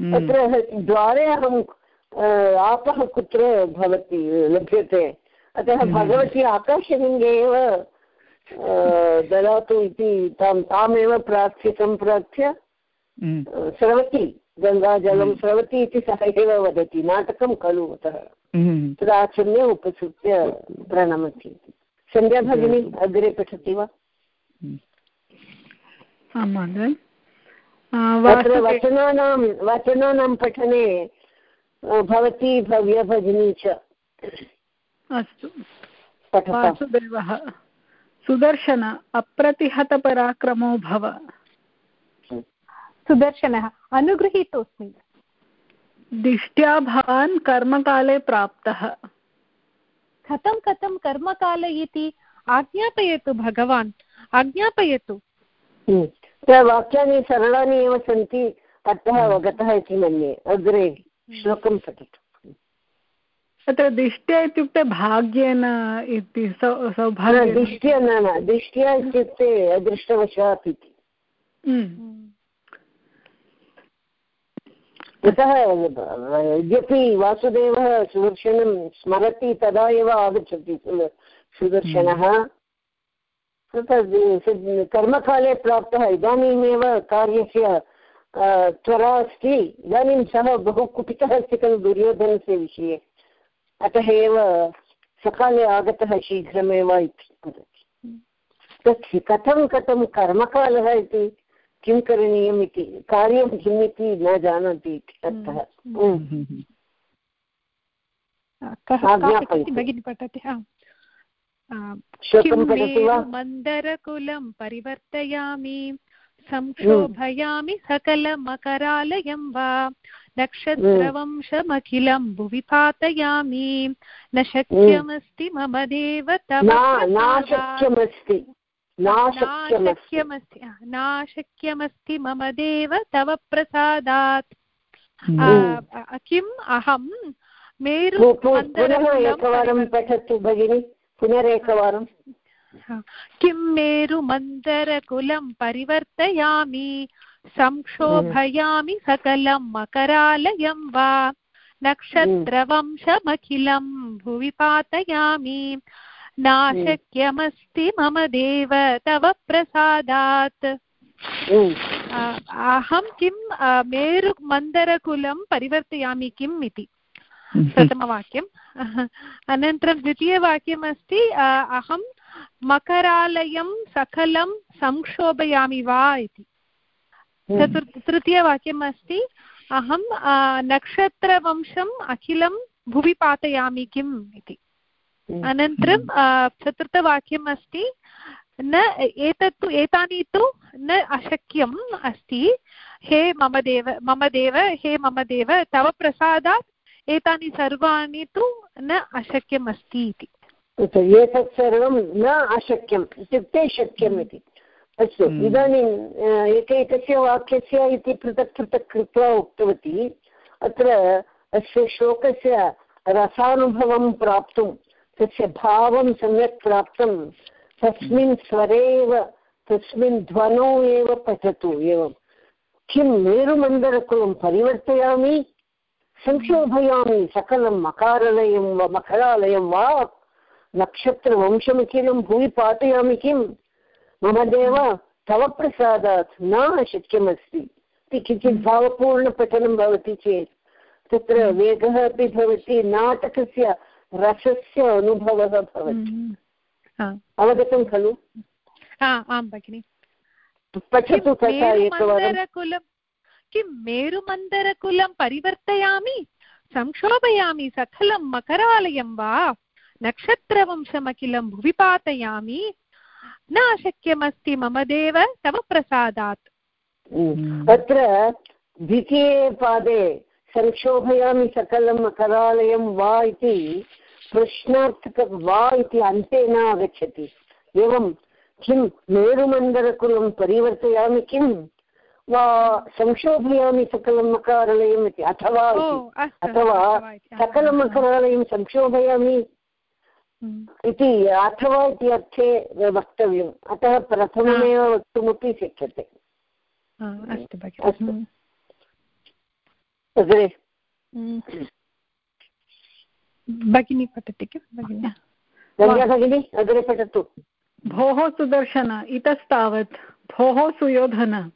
अत्र द्वारे अहं आपः कुत्र भवति लभ्यते? अतः भगवती आकाशगङ्गे एव ददातु इति तां तामेव प्रार्थ्य सम्प्रार्थ्य स्रवति गङ्गाजलं स्रवति इति सः एव वदति नाटकं खलु अतः। तदाचम्य उपसृत्य प्रणमति। सन्ध्या भगिनी अग्रे पठति वा? तत्र वचनानां वचनानां पठने भवती भव्य भगिनी च। अस्तु। वासुदेवः सुदर्शन अप्रतिहतपराक्रमो भव। सुदर्शनः अनुगृहीतोऽस्मि। दिष्ट्या भवान् कर्मकाले प्राप्तः। कथं कथं कर्मकाल इति आज्ञापयतु भगवान् आज्ञापयतु। वाक्यानि सरलानि एव सन्ति अतः अवगतः इति मन्ये। अग्रे श्लोकं पठतु। तत्र दिष्ट्या इत्युक्ते भाग्येन इति सौभाग्य दिष्ट्या न न दिष्ट्या इत्युक्ते अदृष्टवशात् इति। यतः यद्यपि वासुदेवः सुदर्शनं स्मरति तदा एव आगच्छति सुदर्शनः। कर्मकाले प्राप्तः इदानीमेव कार्यस्य त्वरा अस्ति। इदानीं सः बहु कुपितः अस्ति खलु दुर्योधनस्य विषये। अतः एव सकाले आगतः शीघ्रमेव इति वदति। तत् कथं कथं कर्मकालः इति किं करणीयम् इति कार्यं किम् इति न जानाति इति अर्थः। भगिनी पठति मन्दरकुलं परिवर्तयामि संक्षोभयामि सकलमकरालयं वा नक्षत्रवंशमखिलं भुवि पातयामि न शक्यमस्ति मम देव तव नाशक्यमस्ति नाशक्यमस्ति नाशक्यमस्ति मम देव तव प्रसादात्। किम्? अहं मेरु एकवारं पठतु भगिनि पुनरेकवारं किं मेरुमन्दरकुलं परिवर्तयामि? संक्षोभयामि सकलं मकरालयं वा। नक्षत्रवंशमखिलं भुवि पातयामि। नाशक्यमस्ति मम देव तव प्रसादात्। अहं किं मेरुमन्दरकुलं परिवर्तयामि किम् इति। प्रथमवाक्यम्। अनन्तरं द्वितीयवाक्यम् अस्ति अहं मकरालयं सकलं संक्षोभयामि वा इति। चतुर्थ तृतीयवाक्यम् अस्ति अहं नक्षत्रवंशम् अखिलं भुवि पातयामि किम् इति। अनन्तरं चतुर्थवाक्यम् अस्ति न एतत्तु एतानि तु न अशक्यम् अस्ति। हे मम देव मम देव हे मम देव तव प्रसादात् एतानि सर्वाणि तु न अशक्यमस्ति इति। एतत् सर्वं न अशक्यम् इत्युक्ते शक्यम् इति। अस्तु. हम्म। इदानीम् एकैकस्य वाक्यस्य इति पृथक् पृथक् कृत्वा उक्तवती अत्र अस्य श्लोकस्य रसानुभवं प्राप्तुं तस्य भावं सम्यक् प्राप्तं तस्मिन् स्वरे एव तस्मिन् ध्वनौ एव पठतु एवं। किं मेरुमन्दरकुलं परिवर्तयामि? संशोधयामि सकलं मकारलयं वा मकरालयं वा? नक्षत्रवंशमखिलं भुवि पातयामि किं मम देव तव प्रसादात् न शक्यमस्ति इति किञ्चित् भावपूर्णपठनं भवति चेत्। तत्र वेगः अपि भवति नाटकस्य रसस्य अनुभवः भवति। हम्म। अवगतं खलु? आं भगिनि। पठतु तथा एकवारं किं मेरुमन्दरकुलं परिवर्तयामि? संक्षोभयामि सकलं मकरालयं वा? नक्षत्रवंशमखिलं भुवि पातयामि न अशक्यमस्ति मम देव तव प्रसादात्। अत्र द्वितीये पादे संक्षोभयामि सकलं मकरालयं वा इति प्रश्नार्थक वा इति अन्ते न आगच्छति एवं किं मेरुमन्दरकुलं परिवर्तयामि किं वा संशोधयामि सकलं मकारालयम् इति अथवा अथवा सकलं मकरालयं संशोधयामि। इति अथवा इति अर्थे वक्तव्यम्। अतः प्रथममेव वक्तुमपि शक्यते। अस्तु अग्रे हम्म। भगिनी पठति किं भगिनी? भगिनी अग्रे पठतु। भोः सुदर्शन इतस्तावत्। भोः सुयोधन।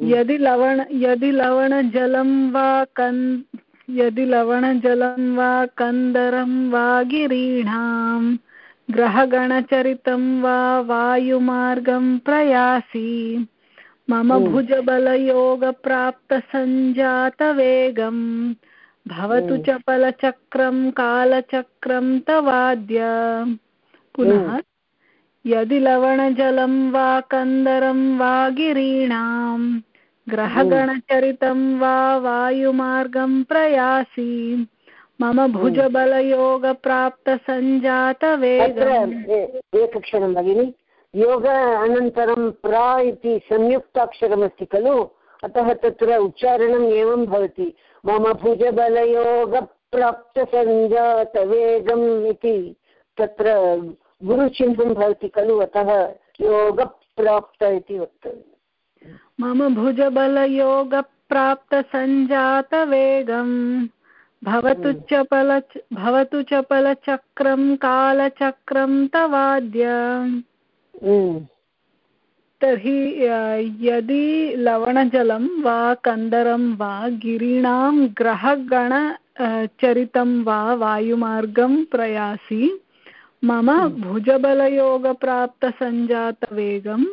यदि लवण यदि लवणजलं वा कन् यदि लवणजलं वा कन्दरं वा गिरीणां ग्रहगणचरितं वा वायुमार्गं प्रयासि। मम भुजबलयोगप्राप्तसञ्जातवेगम् भवतु चपलचक्रं कालचक्रं तवाद्य। पुनः यदि लवणजलं वा कन्दरं वा गिरीणां ग्रहगणचरितं वा वायुमार्गं प्रयासि। मम भुजबलयोगप्राप्तसञ्जातवेग एकक्षणं भगिनि। योग अनन्तरं प्रा इति संयुक्ताक्षरमस्ति खलु? अतः तत्र उच्चारणम् एवं भवति। मम भुजबलयोगप्राप्तसञ्जातवेगम् इति तत्र गुरुचिह्नं भवति खलु? अतः योगप्राप्त इति वक्तव्यम्। मम भुजबलयोगप्राप्तसञ्जातवेगम्। भवतु च पल भवतु च पलचक्रं कालचक्रं तवाद्य। तर्हि यदि लवणजलं वा कन्दरं वा गिरीणां ग्रहगणचरितं वा वायुमार्गं प्रयासि मम हम्म। भुजबलयोगप्राप्तसञ्जातवेगं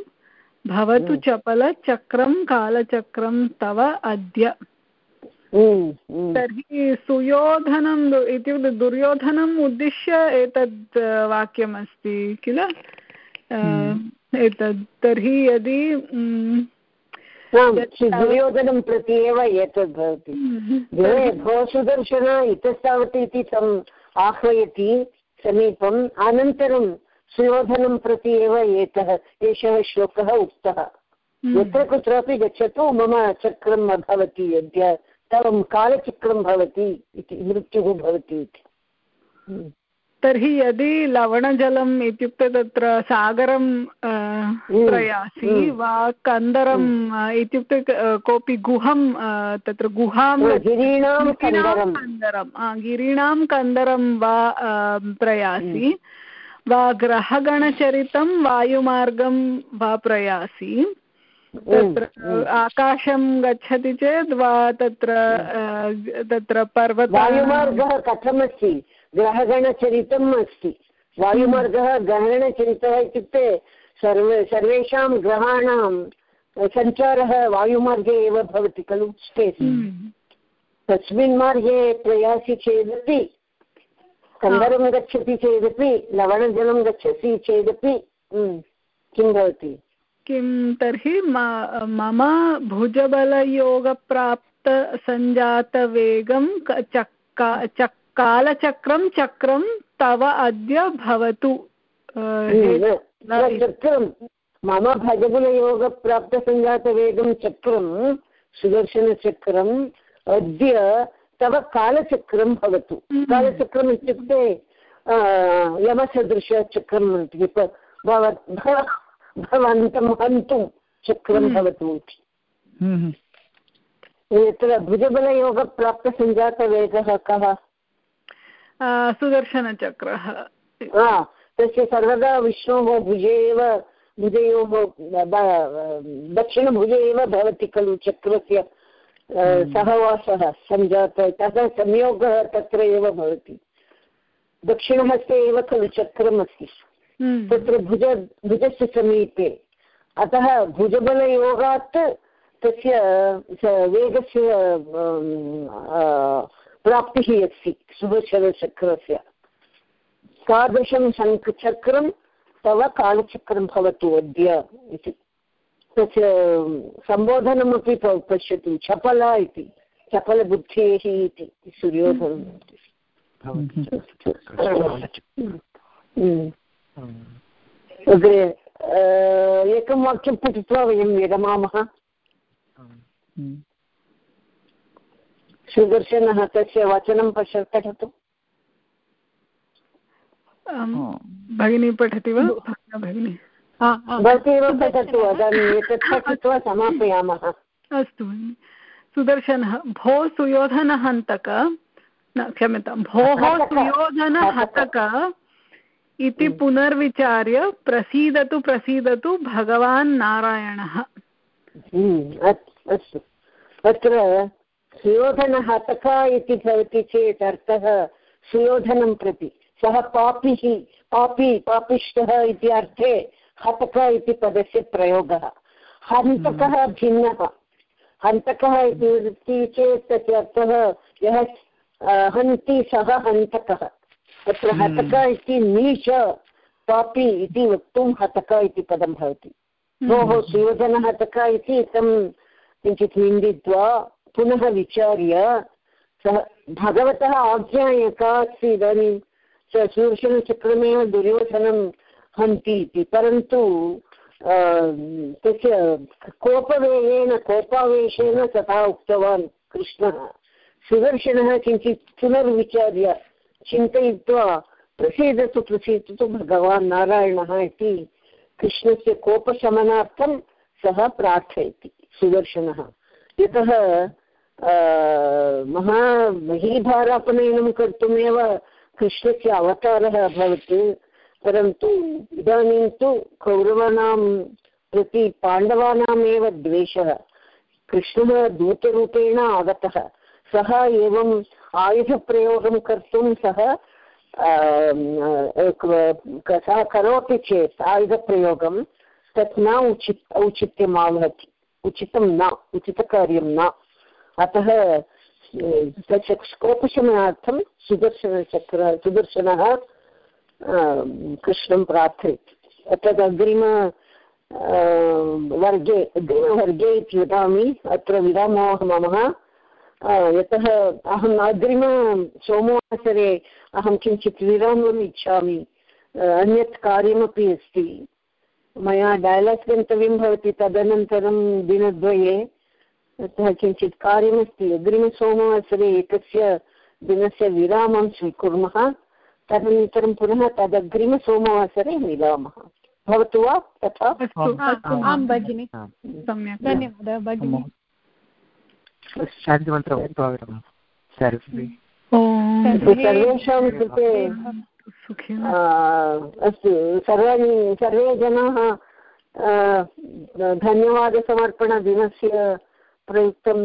भवतु हम्म। चपलचक्रं कालचक्रं तव अद्य। हम्म, तर्हि सुयोधनम् इत्युक्ते दुर्योधनम् उद्दिश्य एतद् वाक्यमस्ति किल? एतद्। तर्हि यदि दुर्योधनं प्रति एव एतद् भवति। भो सुदर्शन इतस्तावत् इति आह्वयति समीपम्। अनन्तरं सुयोधनं प्रति एव एतः एषः श्लोकः उक्तः हम्म। यत्र कुत्रापि गच्छतु मम चक्रम् भवति अद्य तव कालचक्रं भवति इति मृत्युः भवति इति हम्म। तर्हि यदि लवणजलम् इत्युक्ते तत्र सागरं प्रयासि हम्म। वा कन्दरम्। इत्युक्ते कोऽपि गुहं तत्र गुहां गिरीणां कन्दरं गिरीणां कन्दरं वा प्रयासि वा ग्रहगणचरितं वायुमार्गं वा प्रयासि। तत्र आकाशं गच्छति चेत् वा तत्र तत्र पर्वत वायुमार्गः कथमस्ति? ग्रहगणचरितम् अस्ति। वायुमार्गः ग्रहणचरितः इत्युक्ते सर्वे सर्वेषां ग्रहाणां सञ्चारः वायुमार्गे एव भवति खलु? स्पेस् हम्म। तस्मिन् मार्गे प्रयासि चेदपि कन्दरं गच्छति चेदपि लवणजलं गच्छति चेदपि हम्म, किं भवति? किं तर्हि मम भुजबलयोगप्राप्तसञ्जातवेगं चक् कालचक्रं चक्रं तव अद्य भवतु। चक्रं मम भजगुणयोगप्राप्तसञ्जातवेदं चक्रं सुदर्शनचक्रम् अद्य तव कालचक्रं भवतु हम्म। कालचक्रम् इत्युक्ते यमसदृशचक्रं भवन्तं हन्तुं चक्रं हम्म। भवतु इति हम्म। यत्र भुजबलयोगप्राप्तसञ्जातवेगः कः सुदर्शनचक्रः तस्य सर्वदा विष्णोः भुजे एव भुजयोः दक्षिणभुजे एव भवति खलु चक्रस्य। सहवासः सञ्जात तथा संयोगः तत्र एव भवति। दक्षिणहस्ते एव खलु चक्रमस्ति। हम्म। तत्र भुज भुजस्य समीपे। अतः भुजबलयोगात् तस्य वेगस्य प्राप्तिः अस्ति सुदर्शनचक्रस्य तादृशं शङ्ख चक्रं तव कालचक्रं भवतु अद्य इति। तस्य सम्बोधनमपि पश्यतु चपला इति चपलबुद्धेः इति सूर्योधनम् अग्रे एकं वाक्यं पठित्वा वयं विरमामः। सुदर्शनः तस्य वचनं पश्य पठतु। भगिनी पठति वा? भगिनी। भवती एव पठतु एतत् पठित्वा समापयामः। अस्तु। सुदर्शनः भो सुयोधनहन्तक न क्षम्यतां। भोः सुयोधनहतक इति हम्म। पुनर्विचार्य प्रसीदतु प्रसीदतु भगवान् नारायणः। हम्म, अस्तु। अत्र सुयोधनहतक इति भवति चेत् अर्थः सुयोधनं प्रति। सः पापिः पापी पापिष्टः इति अर्थे हतक इति पदस्य प्रयोगः हन्तकः हम्म। भिन्नः हन्तकः इति वदति चेत् तस्य अर्थः यः हन्ति सः हन्तकः तत्र हम्म। हतक इति नीच पापि इति वक्तुं हतक इति पदं भवति भोः हम्म। सुयोजनहतक इति तं किञ्चित् निन्दित्वा पुनः विचार्य सः भगवतः आज्ञा का अस्ति इदानीं स सुदर्शनचक्रमेव दुर्योधनं हन्ति इति परन्तु तस्य कोपवेगेन, कोपावेशेन तथा उक्तवान् कृष्णः। सुदर्शनः किञ्चित् पुनर्विचार्य चिन्तयित्वा प्रसीदतु प्रसीदतु भगवान् नारायणः इति कृष्णस्य कोपशमनार्थं सः प्रार्थयति सुदर्शनः। यतः महा महीभारापनयनं कर्तुमेव कृष्णस्य अवतारः अभवत्। परन्तु इदानीं तु कौरवाणां प्रति पाण्डवानामेव द्वेषः। कृष्णः दूतरूपेण आगतः। सः एवम् आयुधप्रयोगं कर्तुं सः सः, करोति चेत् आयुधप्रयोगं तत् न उचित् औचित्यम् आवहति उचितं न, उचितकार्यं न। अतः तस्य कोपशमनार्थं सुदर्शनचक्र, सुदर्शनः कृष्णं प्रार्थयति तद् अग्रिम वर्गे अग्रिमवर्गे इति वदामि। अत्र विरामः मम। यतः अहम् अग्रिम सोमवासरे अहं किञ्चित् विरामम् इच्छामि। अन्यत् कार्यमपि अस्ति। मया डैलास् गन्तव्यं भवति तदनन्तरं दिनद्वये। अतः किञ्चित् कार्यमस्ति। अग्रिमसोमवासरे एकस्य दिनस्य विरामं स्वीकुर्मः। तदनन्तरं पुनः तदग्रिमसोमवासरे मिलामः। भवतु वा तथा? आं भगिनि। सम्यक्। धन्यवादः भगिनि। सर्वेषां कृते अस्तु सर्वाणि सर्वे जनाः धन्यवादसमर्पणदिनस्य प्रयुक्तं